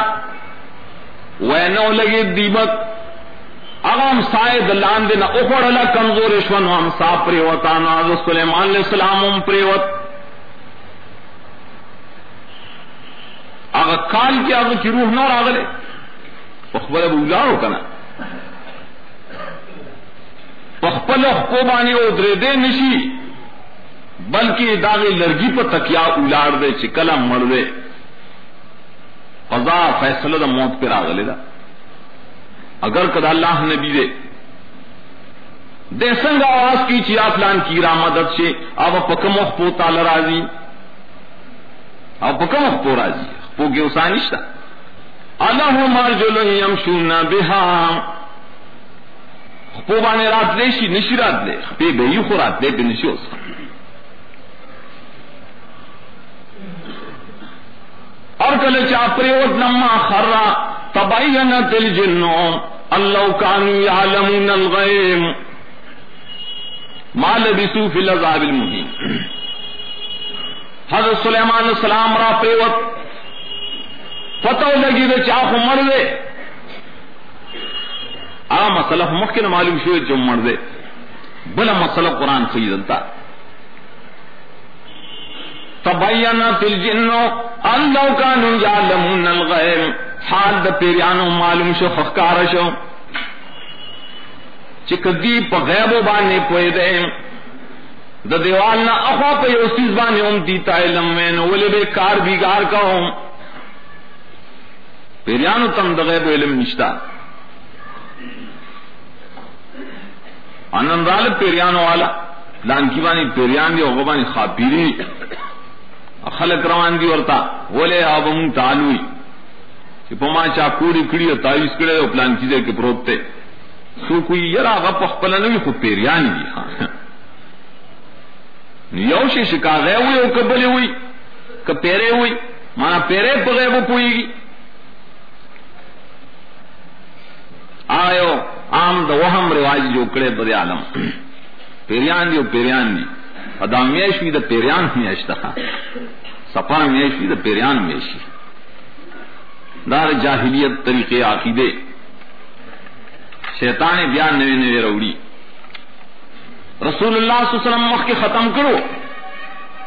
وینو لگی دیمک اغم سائے دلان دینا اخوڑ اللہ کمزور شون ہم سا پریوتا ناز سلیمان علیہ السلام ام پریوت۔ اگر کال کی اگر کی روح نہ راغلے؟ اخبر بولاو کنا. پخپل خوبانی او درے دے نشی، بلکہ داغی لرگی پر تکیا الاڑ دے چکلا مر دے. قضا فیصلہ دا موت پہ راغلے دا. اگر کدا اللہ نبی دے. دے سنگ آواز کی چیا فلان کی را مدد سے اب پکم پو تال راضی اب پکم پو راضی پو گے اسانشتا اللہ مار جو یمشون بہا۔ پو بانے رات لے شی، نشی رات لے پہ گئی خو رات لے پہ نشی اس اور کل چاپریوت لما خرا تبینت الجنو اللہ کانو یعلمون الغیم ما لبسو فی العذاب المہین۔ حضرت سلیمان السلام را پریوت فتو لگی دے چاخو مر دے. آ مسئلہ مخکن معلوم شوئے جو مر دے. بلا مسئلہ قرآن خیدلتا تبینت الجنو اللہ کانو یعلمون الغیم حال دا پیریانو معلوم شو خخکار شو. چک دی پا غیبو بانے پوئے دے. دا دیوالنا اخوا پا یو سیز بانے ام دیتا علم میں ولی بے کار بیگار کا ہوں پیریانو تم دا غیبو علم نشتا. انن رالب پیریانو والا، لانکی بانی پیریان دی اغوا بانی خواب پیری خلق روان دی ورتا ولے اب مون تعالوی. چې په ما چا کوړی کړی او تاویز کړی او پلان کیږي کې پروت ته سو کوئی یرا هغه په خپل نه وي خو پیریان دي یو شي شکایت وي او کبلې وي ک پیرې وي معنا پیرې په غیب پويږي آیو عام د وهم رواج جو کړي په عالم پیریان دی او پیریان دی۔ ادا میشوی د پیریان میشتا سپا میشوی د پیریان میشی۔ دار جاہلیت طریقے عقیدے۔ شیطان بیان نوے نوے روڑی۔ رسول اللہ صلی اللہ علیہ وسلم مخ کے ختم کرو۔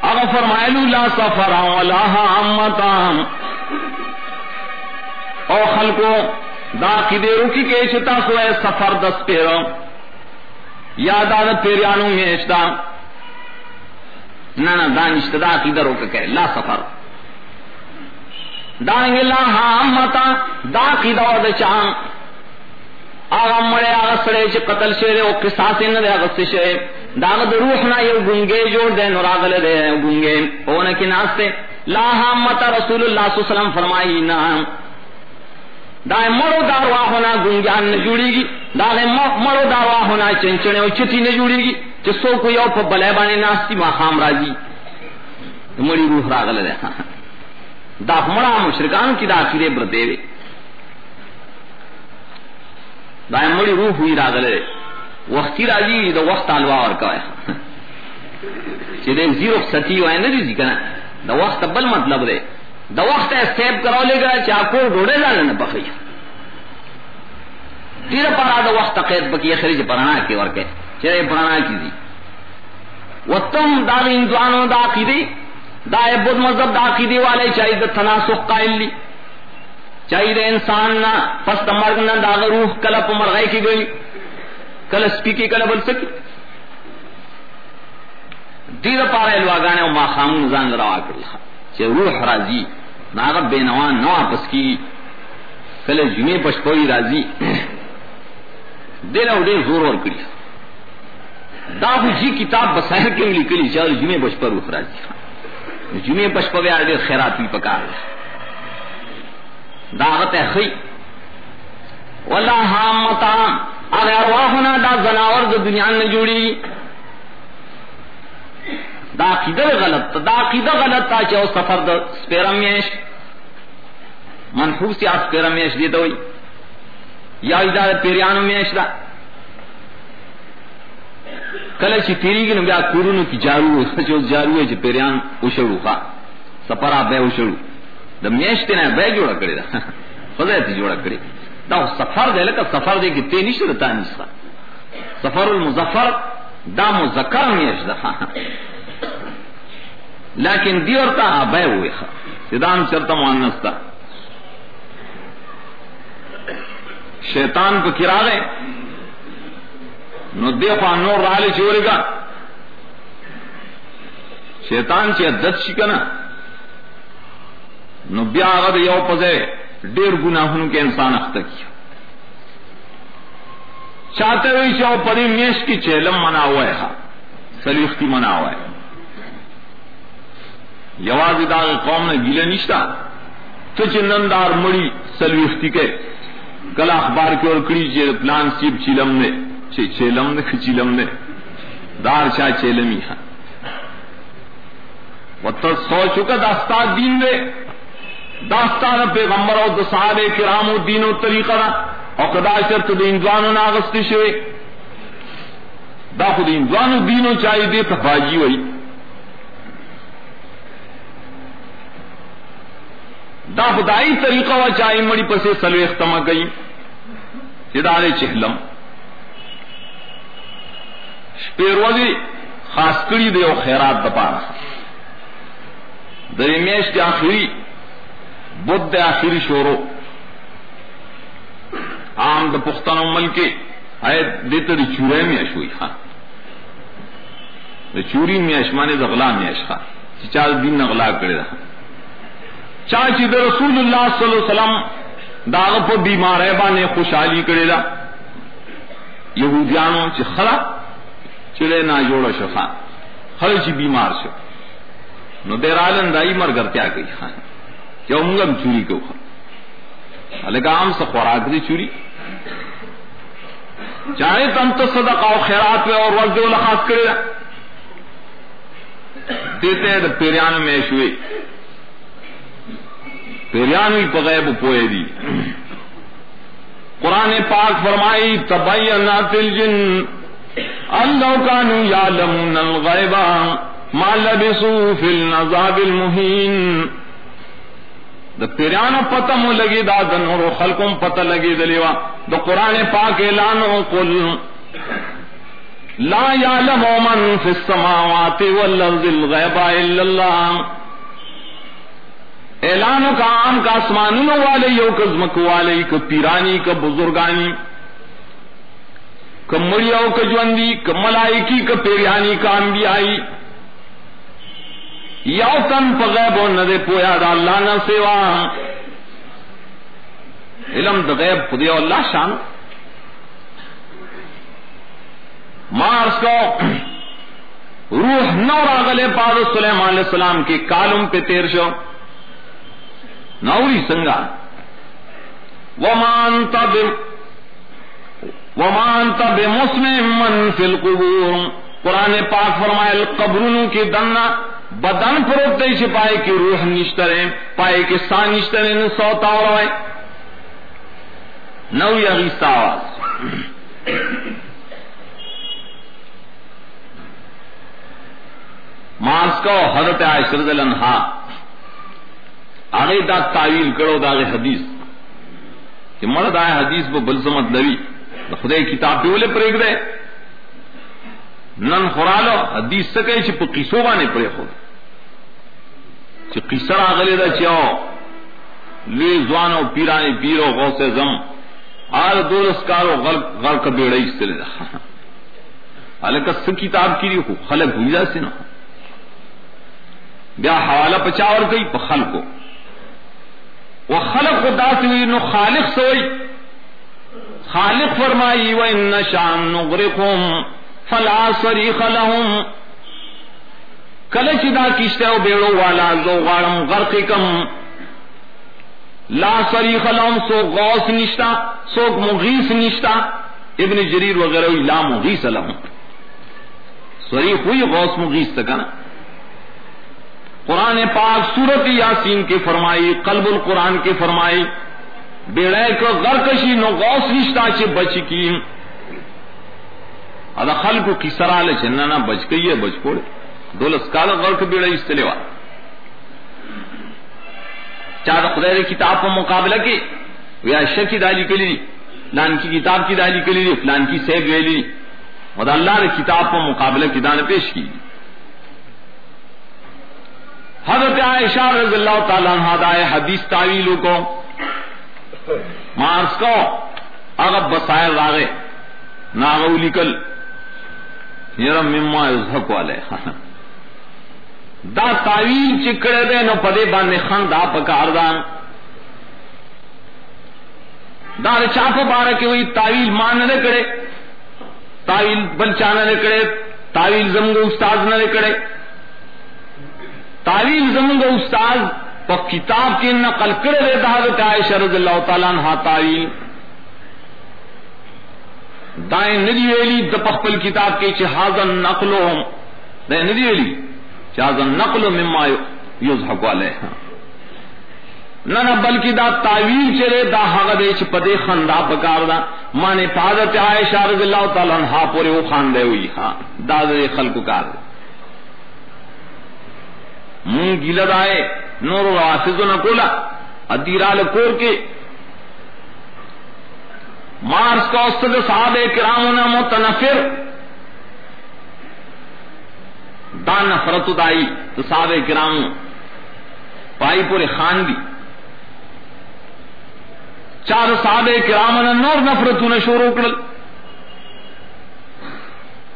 اگر فرمائلو، لا سفر ولا عمتان۔ او خلقو دا عقیدے روکی کے چتا سو اے سفر دس پیرو یاد آدت پیریانوں میں اشتا نہ نہ دانش دا عقیدہ روک کہ لا سفر۔ دانگے لا ہاں متا دا عقیدہ ود چان آغا مڑے، آغا سڑے چ قتل شے او قصاص نہ دے اگست شے۔ داغ د روح نہ یو گنگے جوڑ دے نوراغل دے گنگے۔ اون کی ناستے لا ہاں متا رسول اللہ صلی اللہ علیہ وسلم فرمائی نہ دائیں مڑو داروا ہونا گنجان نہ جوڑی گی دائیں مڑو داروا ہونا چنچنے او چتی نہ جوڑی گی چسو کو یو په بلای باندې ناستی ما خام راځي مړی روح راغله ده [LAUGHS] دا مړه مشرکان کی دا اخیره برته وي دا مړی روح وی راغله وختي راځي دا وقت وخت الوا ورکا [LAUGHS] چې دې زیرو ستی وای نه دي کنه دا وخت بل مطلب دی دا وخت سیب کراولې گا چا کو ډوډۍ ځان نه پخې دیر پارا دا وقت قید بکی خریج پرانا کی ورکے چرے پرانا کی دی؟ وتم دا انسانوں دا عقیدے، دا بدھ مذہب دا عقیدے والے چاہیے دا تناسخ قائل لی۔ چاہیے دا انسان نہ پس مرگ نہ دا روح کلپ مرغائی کی گئی۔ کل سپی کی کل بل سکی۔ دیر پارا الواگانے و ما خامون زان روا کرل چه روح راضی ناغب بینوان نو آپس کی، کل جمعے پشپوئی راضی۔ دیر او دیر زور ور کړی دا جی کتاب بسائر کې لیکلی چې جمعه بشپر اخراج جمعه بشپر بیا ډېر خیرات وی پکار دا غته خی۔ ولا حامتا۔ اگر ارواحنا دا زناور د دنیا نه جوړي دا عقیده غلط تا۔ دا عقیده غلط تا چې سفر د سپیرمیش منحوس یا سپیرمیش دی ته وي یا دا پیریانو میش دا کله چې پیریږي نو بیا کورونو کې جارو چې جارو چې پیریان وشړو ښا سپرا بے وشړو د میاشتې نه بے جوړ کړی دا۔ خدای ته جوړ کړی دا سفر دی لکه سفر دی کې تی نشته تا نشته سفر المظفر، دا مذکر میاش ده لیکن دی ورته بے وې سیدان چرته مؤنث تا شیطان کو کرا گئے نو دیکھو نور رالی چوری کا شیطان چی عدد شی کنا؟ نو بیا آغا یو پزے دیر گناہوں کے انسان اختا کیا۔ چاہتے ہوئی چاہو پری میش کی چیلم منا ہوا ہے ہاں سلیختی منا ہوا ہے یوازی دا قوم نے گیلے نشتا۔ تو چندندار مڑی سلیختی کے۔ کل اخبار کے اور کڑی چیل پلان سیب چیلم نے چیلم نے چیلم نے۔ دار چاہ چیلمی ہاں تو سو چکا داستا دین دے۔ داستان پیغمبر او د صحابه کرامو دین او طریقه دا۔ او کدا شرط د انځوانو ناغست شوی دا خو د انځوانو دینو چای دی ته باجی وای دا خدای طریقه وا چای مړی پسې سلوي ختمه کړي ادارے چهلم شپیروزی خاص کړي دی او خیرات د پاره د میاشت اخري بدھ آخری شورو۔ عام د پختانو ملک آئے دیتے دی چورے میاش ہوئی خان د چوری میاش مانے د غلا میاش خان چې چا دین نغلا کړی دا رسول الله صلی الله علیه وسلم داغه په بیمارۍ باندې خوشحالي کړی دا۔ يهوديانو چې خلا چې نه جوړ شو خان۔ خل چې بیمار شو۔ نو دیرالن دای مرګرتیا کوي خان۔ کیا یو منگم چوری کو الگا عام سے خوراک دی چوری۔ چاہے تم تو صدقہ و خیرات میں اور وقت جو خاص کرے گا دیتے ہیں تو پیریان میں شوئی پیریان ہی پغیب پوئے دی۔ قرآن پاک فرمائی تبینات الجن اللہ کانو یعلمون الغیبا ما لبسو فی النظاب المہین د پیرانو پتہ مو لگی، دا د نور خلقم پتہ لگی دلیوا۔ د قران پاک اعلان قل، لا يعلم من في السماوات والارض الغيب الا الله اعلان کا عام کا آسمانوں والے، یو کزمک والے ک پیرانی ک بزرگانی ک مڑیو ک جوندی ک ملائکی ک پیرانی کا انبیائی۔ یو تن پا غیب و ندے پویا دا اللہ نہ سوا علم دا غیب خودی اللہ شان۔ مارس کو، روح نو راغلے پاد سلیمان علیہ السلام کے کالم پہ تیر شو۔ نوری سنگا۔ ومان تب ومان تب مسلم من فی القبور۔ قرآن پاک فرمائے قبرونوں کی دنہ بدن پروت دے پائے کی روح نشترے پائے کے سا نشترے نے سوتا اور آئے نو یغیستا آواز۔ ماس کو حضرت عائشہ رضی اللہ لنہا آگے دا تعویل کرو دا حدیث. کہ مرد آئے حدیث کو بلسمت لوی. خدے کتاب پہ بولے پریگ دے. نن خورالو حدیث سکے چی پا قیسو بانے پرے خود. چی قیسر آگلے دا چیو لوی زوانو پیرانی پیرو غوث زم. آل دولس کارو غرق بیڑی استلے دا. [LAUGHS] حالکہ سک کتاب کی ریخو خلق ہوئی دا سی نا. بیا حوالہ پچاور گئی پا خلقو. وہ خلق خدا سے نو خالق سوئی. خالق فرمائی و ان شان نغرقهم فلا صریخ لهم. کله چې دا کیشته او بیړو والا زو غړم غرق کم. لا صریخ لهم سو غوث نشتا سو مغیث نشتا. ابن جریر وغیرہ لا مغیث لهم. صریخ ہوئی غوث مغیث تک نا قرآن پاک سورت یاسین کے فرمائی، قلب القرآن کے فرمائی، بیڑے کو غرقشی نو غوث نشتا چے بچ کی ادا خلق کی سرال ہے چننا بچ گئی ہے، بچ کوڑے دولس کال غرق بیڑے استلے وا۔ چاہ خدای کتاب پر مقابلہ کی ویا شکی دالی کلی فلان کی کتاب کی دالی کلی فلان کی سیب ویلی اور اللہ نے کتاب پر مقابلہ کی دان پیش کی۔ حضرت عائشہ رضی اللہ تعالیٰ عنہ دائے حدیث تعویلوں کو۔ مارس کو اگر بسائر راغے، ناغو لکل۔ یرم مما یزحق والے۔ دا تعویل چکڑے دے نو پدے باندے خان دا پکار دان دا چاپ بارہ کے وہی تعویل مان نہ کرے تعویل بلچانا نہ کرے تعویل زمگو استاد نہ کرے تعویل زمگو استاد پا کتاب کی نقل کرے دے دا حضرت عائشہ رضی اللہ تعالیٰ عنہ تعویل دائیں ندی ویلی د پخپل کتاب کے چہازن نقلو دائیں ندی ویلی چہازن نقلو مما یزحق علیہ۔ نہ نہ بلکہ دا تعویل چرے دا حق دے چ پدے خندا پکار دا۔ مانے پادت عائشہ رضی اللہ تعالی عنہا پورے وہ خان دے ہوئی۔ ہاں دا دے خلق کار۔ دے من گیلد آئے نور و راسز نہ کولا ادیرال کور کے مارس کا استد صاحب کرام نے متنفر. دا نفرت دائی تو صاحب کرام پائی پورے خان دی. چار صاحب کرام نے نور نفرت نے شروع کر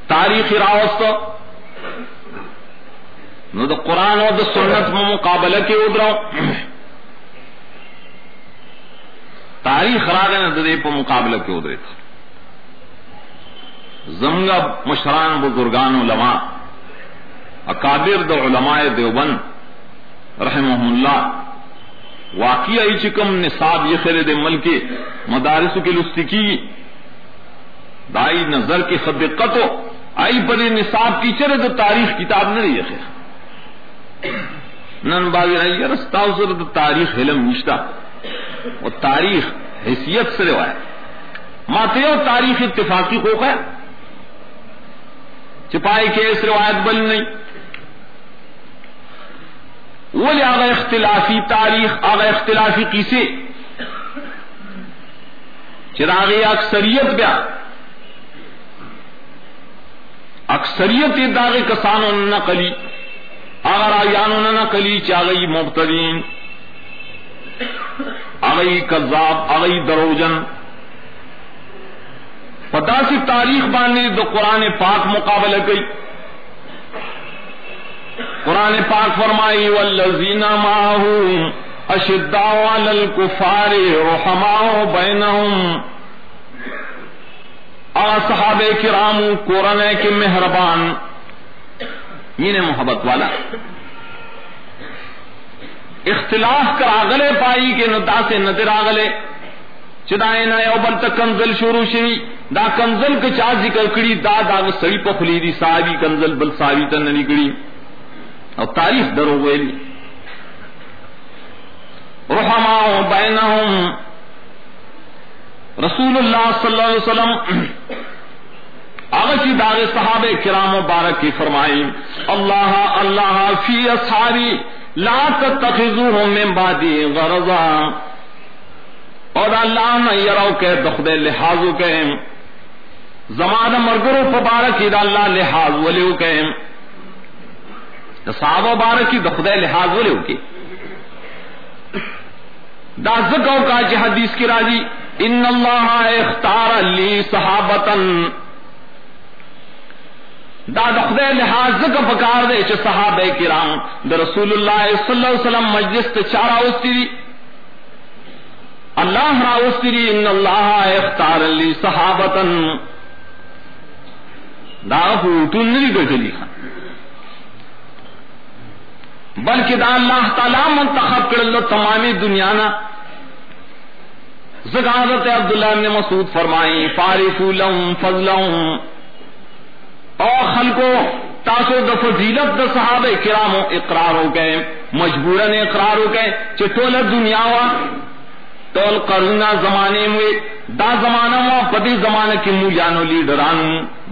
تاریخ راوست نو دا قرآن اور دا سنت میں مقابلہ کے ادھر تاریخ راغ نے ددے پہ مقابلہ کے ادھر تھا زمگا مشران بزرگان علماء، اکابر د علماء دیوبند رحمہ اللہ، واقعی چکم نصاب یہ خیر دے ملک مدارس کی لستکی دائی نظر کی خدقت ہو آئی پر نصاب کی چرے تو تاریخ کتاب نہ رہی ہے نن باغی رہی رستہ سر تاریخ علم نشتہ وہ تاریخ حیثیت سے روایت ماتے اور تاریخ اتفاقی ہو گیا چپائی کے اس روایت بل نہیں. وہ لیا اختلافی تاریخ آگا اختلافی کیسے چراغی اکثریت بیا. اکثریت داغ کسانوں نہ کلی اگر آیانوں نہ کلی چاگئی مبتدین اگئی کذاب اگئی دروجن۔ پتا سی تاریخ باندھنے دو قرآن پاک مقابلہ گئی قرآن پاک فرمائی والذین ماہو اشداء علی الکفار رحماء بینہم اصحاب کرام قرآن کے مہربان۔ یہ محبت والا۔ اختلاف کر آگلے پائی کے ندا سے نظر آگلے چدائے نہ بل تک کنزل شروع شوی۔ دا کنزل کے چا ذکر کری، دا دا سڑی پخلی دی ساوی کنزل، بل ساوی تن نکڑی۔ اور تاریخ درو ویلی رحما بینہم۔ رسول اللہ صلی اللہ علیہ وسلم آغچی داغ صحابہ کرام مبارک کی فرمائی اللہ اللہ فی اصحابی لا تتخذوهم من بعدی غرضا۔ اور اللہ نہ یرو کہ دخد لحاظو کہ زمان مرگرو پبارکی دا اللہ لحاظ ولیو کہ صحابہ بارکی دخد لحاظ ولیو کہ دا زکو کا جی حدیث کی راضی، ان اللہ اختار لی صحابتن دا دخدے لحاظ کا پکار دے چھ صحابہ کرام، دا رسول اللہ صلی اللہ علیہ وسلم مجلس تے چارا اوستی دی۔ اللہ را اوستی دی، ان اللہ اختار لی صحابتن دا فوتون نلی گٹلی خان۔ بلکہ دا اللہ تعالی منتخب کر لو تمامی دنیا نا زکاوت عبداللہ نے مسعود فرمائی فارفو لهم فضلهم۔ اور خلقو تاسو د فضیلت د صحابه کرامو اقرار ہو گئے، مجبوراً اقرار ہو گئے چٹول دنیا وا تول قرنا زمانے میں، دا زمانہ وا پدی زمانہ کی مو جانو لیڈران،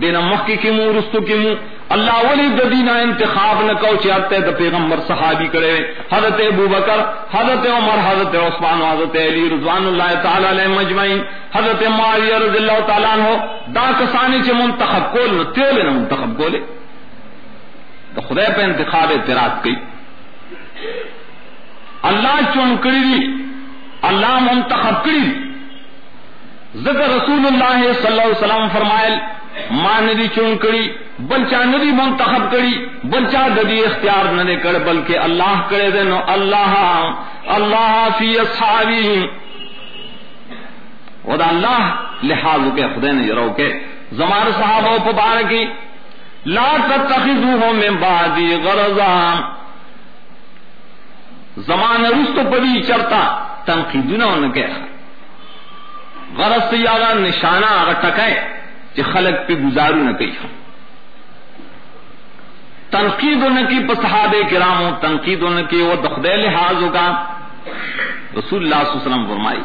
دینا مخی کی مو، رستو کی مو اللہ ولی ددینا انتخاب نہ کو چاہتے تو پیغمبر صحابی کرے۔ حضرت ابو بکر، حضرت عمر، حضرت عثمان، حضرت علی رضوان اللہ تعالی علیہ مجمعین، حضرت معاویہ رضی اللہ تعالیٰ عنہ، دا کسانی چ منتخب کول نہ تیول نہ منتخب کولے۔ تو خدا پہ انتخاب اعتراض کی اللہ چون کری دی، اللہ منتخب کری ذکر رسول اللہ صلی اللہ علیہ وسلم فرمائل ماں ندی چون کری بلچا ندی منتخب کری بلچا ددی اختیار نہ دے کر، بلکہ اللہ کرے دے نو اللہ اللہ فی اصحابی ودا اللہ لحاظ کے خدا نے یرو کے زمان صحابہ پبارکی لا تتخذوه من بعدی غرضا۔ زمان رست پڑی چرتا تنقیدنا ان کے۔ غرض سے یارا نشانہ اگر ٹکائے۔ کہ خلق پہ گزارو نہ کہی تنقید ان کی پسہاد کرام تنقید ان کی وہ دخد لحاظ ہوگا رسول اللہ علیہ وسلم فرمائی۔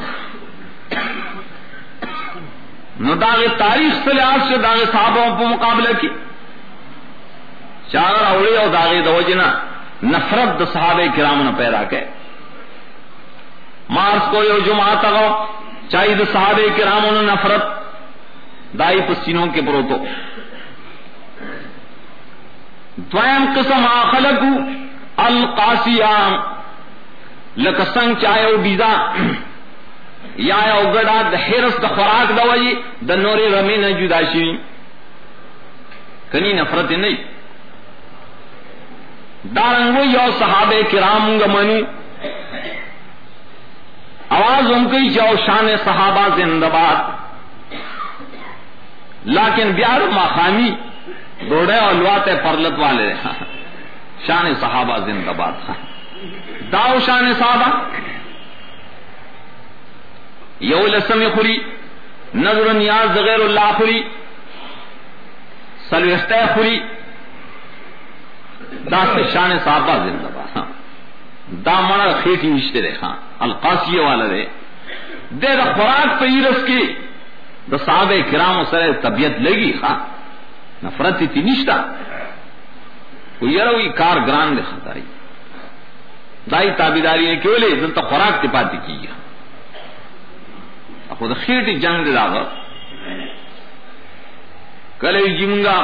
نہ داغ تاریخ سے لحاظ سے داغ صحابوں کو مقابلہ کی۔ چار اوڑے اور داغ دوجنا نفرت د صحابہ کرام نے پیدا کے مارس کو یو جمعہ تگو چاہیے د صحابہ کرام نے نفرت دائی پسینوں کے پروتو دویم قسم آخلق القاسیام لکسنگ چاہے او بیزا، یا او گڑا، د حرس د خوراک دا وجی، د نوری رمی نہ جدا شي کنی نفرت نہیں دارنگو یو صحابہ کرام گمنی آواز ان کی جو شان صحابہ زندہ باد۔ لیکن بیار ماخامی دوڑے اور لواتے پرلت والے [LAUGHS] شان صحابہ زندہ باد داؤ شان صحابہ. یو لسم خری نظر نیاز غیر اللہ خری سلوستہ خری دا سے شان صحابہ زندہ باد دا منا خیٹی نشتے رہے ہاں القاسیہ والا رہے. دے دا خوراک پہ رس کی دا صحابہ کرام سر طبیعت لگی ہاں نفرت تھی نشتا وہ یروی کار گران دے خطائی دائی۔ تابیداری نے کیوں لے دلتا خوراک تی پاتی کی گیا۔ خود خیٹی جنگ دے داغا۔ کلے جی جنگا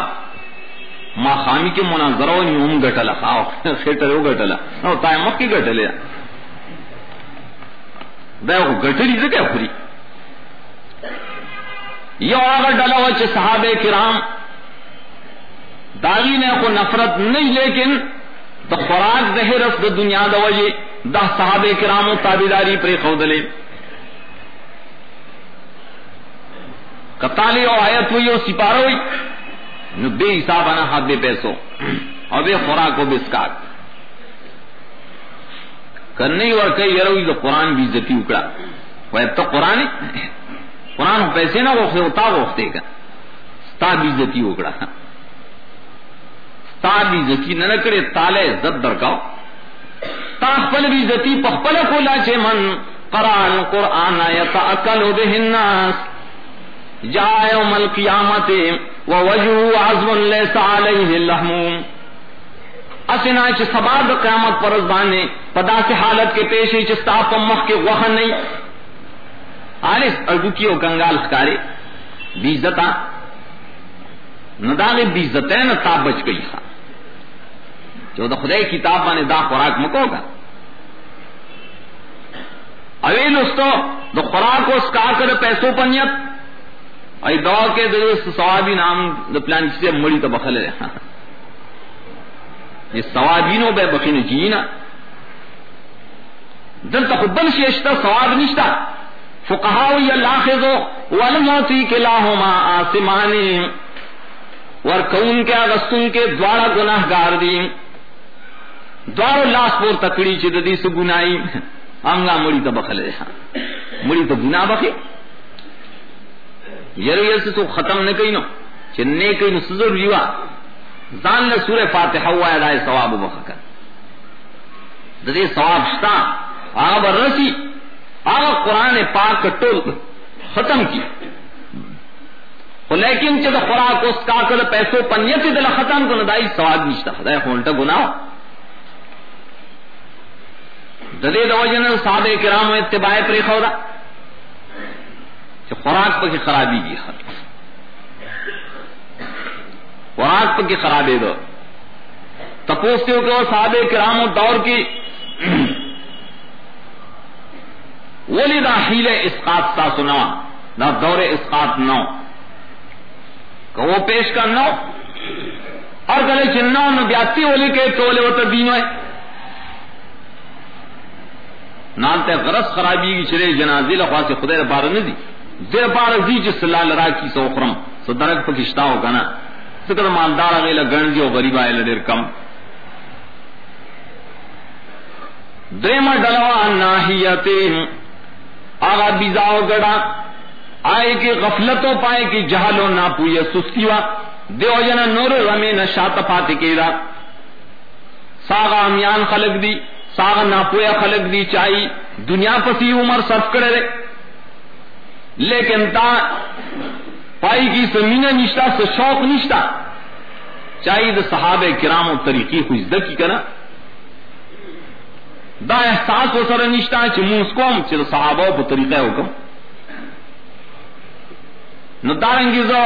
ما خامی کے مناظروں نے ام گٹلا خاو [LAUGHS] خیٹر او گٹلا۔ نو تای مکی گٹلے۔ دا او گٹلی زکه خوري یو هغه ډله و چې صحابه کرام، داغی نے کو نفرت نہیں، لیکن د خوراک زہرس د دنیا د وجه د صحابه کرامو تابعداری پر خودلے کتالی او آیت ہوئی او سپارہ ہوئی، نو بے حساب انا ہاتھ بے پیسو اور بے خوراک و بسکات کرنے اور کئی یروی تو قرآن بھی عزتی اکڑا۔ وہ تو قرآن قرآن پیسے نہ وہ ہوتا وقتے کا ستا بھی عزتی اکڑا۔ تا بھی عزتی نہ کرے، تالے عزت درکاو تا خپل بھی عزتی پخپل کولا چے من۔ قرآن قرآن یتعقل به الناس۔ جاء يوم القيامه ووجهه عظم ليس عليه اللحم اسنا چ سبا قیامت پر باندې پدا سے حالت کے پیش چ ستا په مخ کې نہیں۔ آلس ارگو کی او کنگال خکاری. بیزتا. نداغ بیزتین تا بچ گئی خواہ جو دا خدای کتاب باندې دا خوراک مکو گا. اویل استو دا خوراک اس کا کر پیسوں پنیت. ای دعا کے درست ثوابی نام دا پلان سے مڑی تو بخل ہے [LAUGHS] یہ ثوابینو بے بخین جینا. دل تک بل شیشتا ثواب نشتا. فقہاو یا لاخذو والموتی کے آسمانی. ورکون کے اغسطن کے دوارا گناہ گار دیم دوارو لاس پور تکڑی چی ددی سے گنائی. انگا مڑی تو بخل رہا مڑی تو گناہ بخی. یرو یل تو ختم نہ کئی نو. چنے کئی نو سزر ریوا زان نے سورہ فاتحہ ہوا ہے دای ثواب بخکر. ددی ثواب شتا. آب رسی. آب قرآن پاک ٹول ختم کی۔ لیکن چد خوراک اس کا کر پیسو پنیت دل ختم کو ندائی سواد نشتا۔ خدای خونٹا گناہ۔ ددے دوجن صحابہ کرام اتباع پری خورا کہ خوراک پہ خرابی کی خط خوراک پہ خرابی دو تپوستے ہو کہ وہ صحابہ کرام دور کی ولی دا اسقاط تا سنا دا دور اسقاط نو۔ کہ وہ پیش کر نو۔ اور گلے چنو نو بیاتی ولی کے تولے وہ تدین ہے نالتے غرض خرابی کی چلے جنازی لخوا سے خدای بار نہ دی دیر بار دی جس اللہ لرا کی سو خرم۔ سو درک پکشتا ہو کنا۔ سکر مالدار اگے گن جو غریب آئے لدیر کم۔ دریم ڈلوا ناہیتین۔ آغا بیزاو گڑا۔ آئے کی غفلتوں پائے کی جہلو نہ پوئے سستی وا دیو جنا نور رمی نشات پاتی کی دا ساغا امیان خلق دی، ساغا ناپویا خلق دی چاہی۔ دنیا پسی عمر صرف کرے رے لیکن تا پائی کی سمینہ نشتا سے شوق نشتا۔ چاہی دا صحابہ کرام و طریقی خوش دکی کنا۔ دا احساس و سر نشتا چی موس کوم چی دا صحابہ پا طریقہ حکم نو دارنگی زو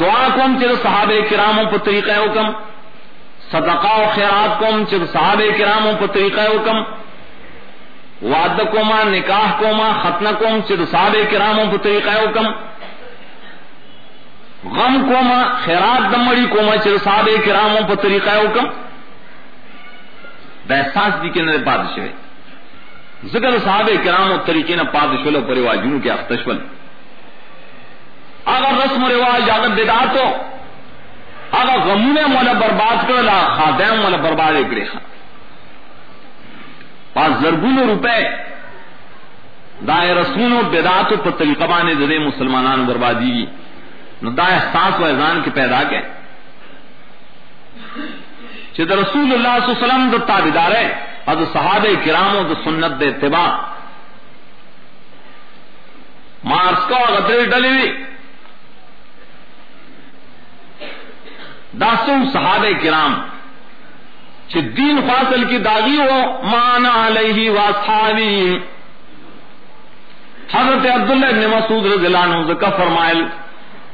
دعا کوم چی دا صحابہ کرام پا طریقہ حکم صدقہ و خیرات کوم چی دا صحابہ کرام پا طریقہ حکم وعدہ کوما نکاح کوما ختنہ کوم چی دا صحابہ کرام پا طریقہ حکم غم کوما خیرات دمڑی کوما چی دا صحابہ کرام پا طریقہ حکم دا احساس دی کے نرے پادش ہے ذکر صحابہ کرام و طریقے نہ پادشول و پریواجنوں کے اختشول اگر رسم و رواج اگر بدعت ہو اگر غمون مولا برباد کر لا، خادم مولا برباد کرے خا پاس زرگون روپے دائے رسمون و بدعت پر طریقہ بانے دے مسلمانان بربادی۔ گی نو دا احساس و اذان کے پیدا کے چې د رسول الله صلی الله علیه وسلم د تابعدار او د صحابه کرامو د سنت د اتباع۔ مارس کو غدری ډلې وی داسو صحابه کرام چې دین فاصل کی داغي او مان علیه و اصحابہ حضرت عبداللہ ابن مسعود رضی اللہ عنہ ذکر فرمائل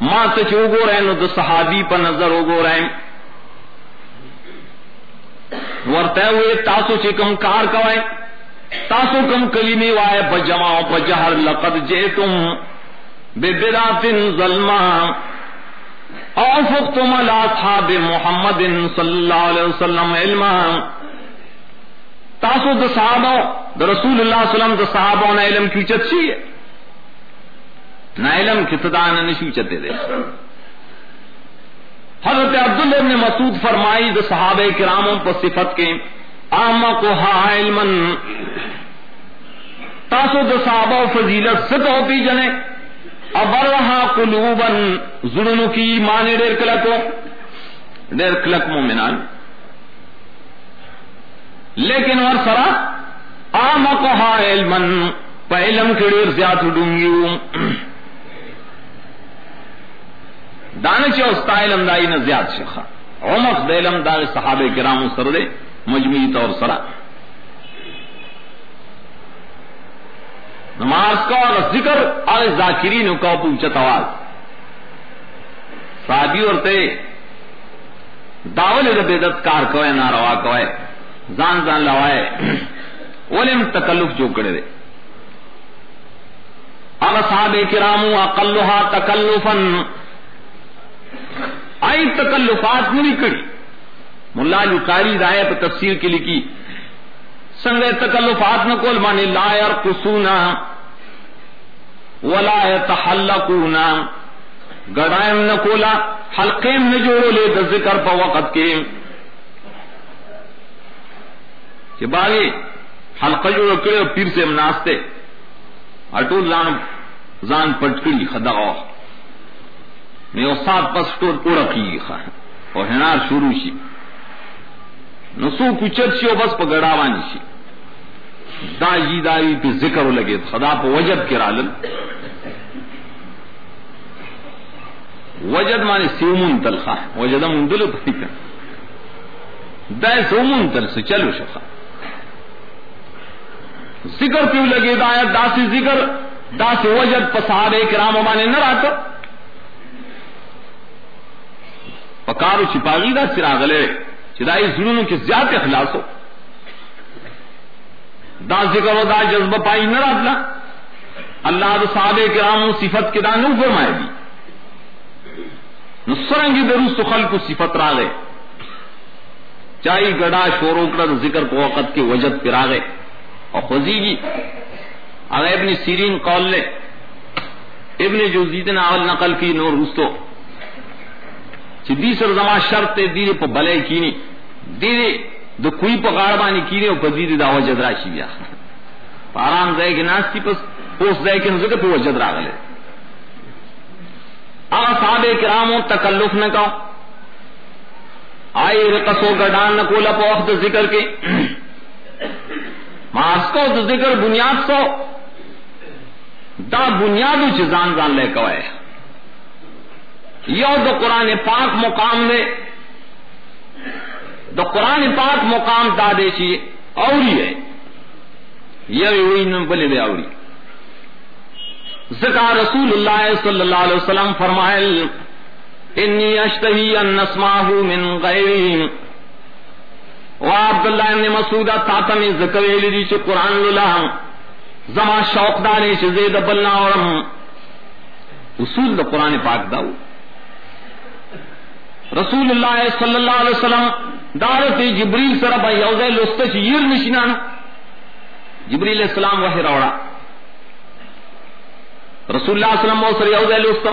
ما ته چې وګورئ نو د صحابي په نظر وګورئ ورته وي تاسو چې کوم کار کوئ تاسو کوم کلمې وای په جما او په جهر لقد جئتم ببدعت ظلما او فقتم على اصحاب محمد صلی الله علیه وسلم علما۔ تاسو د صحابه د رسول الله صلی الله علیه وسلم د صحابه نه علم کیچت شي نه علم کتدان نشو چته دي حضرت عبداللہ ابن مسعود فرمائی دا صحابہ کراموں پر صفت کے آما کو علمن، تاسو دا صحابہ و فضیلت ستو پی جنے، ابرہا قلوبن ظلم کی مانے دیر کلکو دیر کلک مومنان۔ لیکن اور سرا آما کو علمن، پہ علم کے دیر زیادہ ڈونگیوں دانه چې اوستا علم دای نه زیات شخه عمق د علم دا صحابه کرامو سره ده مجموعی طور سره نماز کا اور ذکر اور ذاکرین کو پوچھت آواز صحابی ورته داول د بدعت کار کوي ناروا کوي ځان ځان لوای ولم تکلف جو کړي دي هغه صحابه کرامو اقلها تکلفا آئی تکلفات نہیں کری۔ ملا علی قاری دائے پہ تفسیر کی۔ لکھی سنگ تکلفات نہ کول مانے لا یرقصونا ولا یتحلقونا۔ گڑائم نہ کولا، حلقیم نہ جوڑو لے د ذکر پا وقت کے۔ کہ باغی حلقہ جوڑو کرے پیر سے مناستے۔ اٹول زان زان پٹ کری خدا۔ نو سات پس ټول پورا کیږي او هنار شروع شي نو سو کوچت شي او بس په ګډا باندې شي دا جی دای په ذکر ولګي خدا په وجب کې رالل وجد مانے سیومون تلخا وجد مندل فکر دائے سومون تل سے چلو شفا ذکر کیوں لگے؟ دایا داسی ذکر داسی وجد پسارے کرام مانے نہ رہا پکارو چپاگی دا سراغلے چدائی ضروروں کے زیادہ اخلاص ہو۔ دا ذکر و دا جذبہ پائی نہ رہا اللہ دا صحابہ کرام صفت کے دا نو فرمائے دی۔ نسرنگی درست خلق کو صفت را گئے۔ چاہی گڑا شور اکڑا ذکر کو وقت کے وجد پھر گئے۔ اور خوزی جی، گی اگر ابن سیرین قول لے۔ ابن جو زیدن اول نقل کی نور رستو چی دی سر زما شرط تے دیرے پا بلے کینی. دیرے دو کوئی پا غاربانی کینی اور پا دیرے دا وجد راشی بیا. پا پارام زائے کہ ناستی پس پوس زائے کہ نزکر پا وجد را گلے آغا صحابہ کرامو تکلف نہ کہو آئی رقصو گڈان نہ کولا پا وقت ذکر کے. ماسکو تو ذکر بنیاد سو. دا بنیادو چیزان زان لے کوئے. یو دا قرآن پاک مقام دے۔ دا قرآن پاک مقام دا دے چی اوری ہے۔ یہ ہوئی نم بلے دے اوری۔ ذکا رسول اللہ صلی اللہ علیہ وسلم فرمائے انی اشتہی ان نسماہو من غیرین۔ و عبداللہ ابن مسعودہ تاتا میں ذکر دی چی قرآن للہ زما شوق دانے چی زید بلنا ورم۔ اصول دا قرآن پاک داو رسول اللہ صلی اللہ علیہ وسلم دارت جبریل سر با یوزے لستا چی یر نشنانا جبریل السلام وحی روڑا رسول اللہ صلی اللہ علیہ وسلم یوزے لستا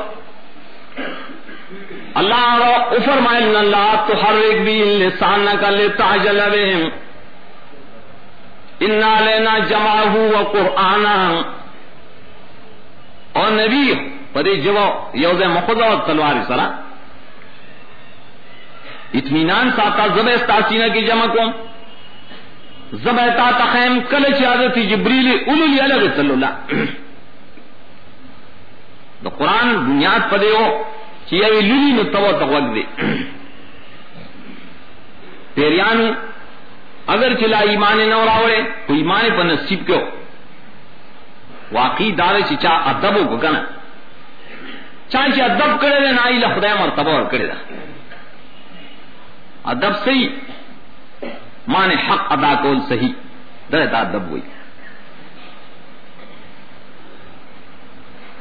اللہ رو افرمائے ان اللہ تحرک بھی لسانکا لتعجل بهم انا لینا جمعہو و قرآنا اور نبی پدی جو یوزے مخضا و تلواری سرا۔ اطمینان ساتا زب استاسینہ کی جمع کو زب تا تخیم کل چیادت جبریل اولو لی الگ صلی اللہ دا قرآن بنیاد پدے ہو چیوی لولی نو تو تغوگ دے پیریانو، اگر چلا ایمان نو راوڑے، تو ایمان پر نصیب کیو. واقعی دار چی چا ادب کو کنا چاہے ادب کرے دے نا الہ خدای مرتبہ کرے دا ادب صحیح مان حق ادا کول صحیح در دا ادب ہوئی۔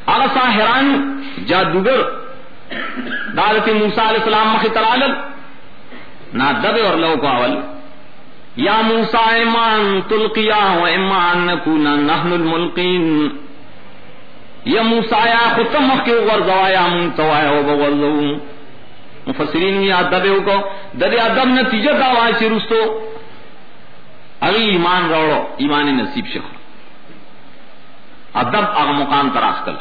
اغا ساہران جادوگر دالت موسیٰ علیہ السلام مخی ترالل نا دب اور لو کو یا موسیٰ، ایمان تلقیا و ایمان نکونا نحن الملقین۔ یا موسیٰ، یا خطم مخی ورزوا یا منتوایا و بغرزو مفسرین یا ادب کو دد ادب نتیجہ دا وای چې رستو۔ اگی ایمان راوړو ایمان نصیب شو ادب هغه مقام تر اخل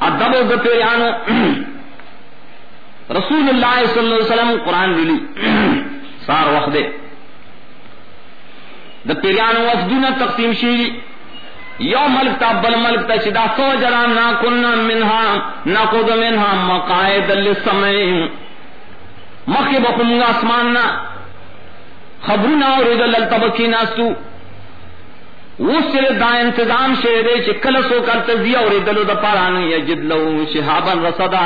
ادب د پیرانو رسول اللہ صلی اللہ علیہ وسلم قرآن للی سار وقت دے۔ د پیرانو وفدونه تقسیم شي یو ملک تا بل ملک تا چدا سو جرا نا کننا منها نقود منها مقاعد للسمع مخی بخم اسماننا خبرنا اور ادل التبکی ناستو۔ اس سے دا انتظام شہرے چکل سو کر تزیہ اور ادلو دا پاران یجد لو شہابا رصدا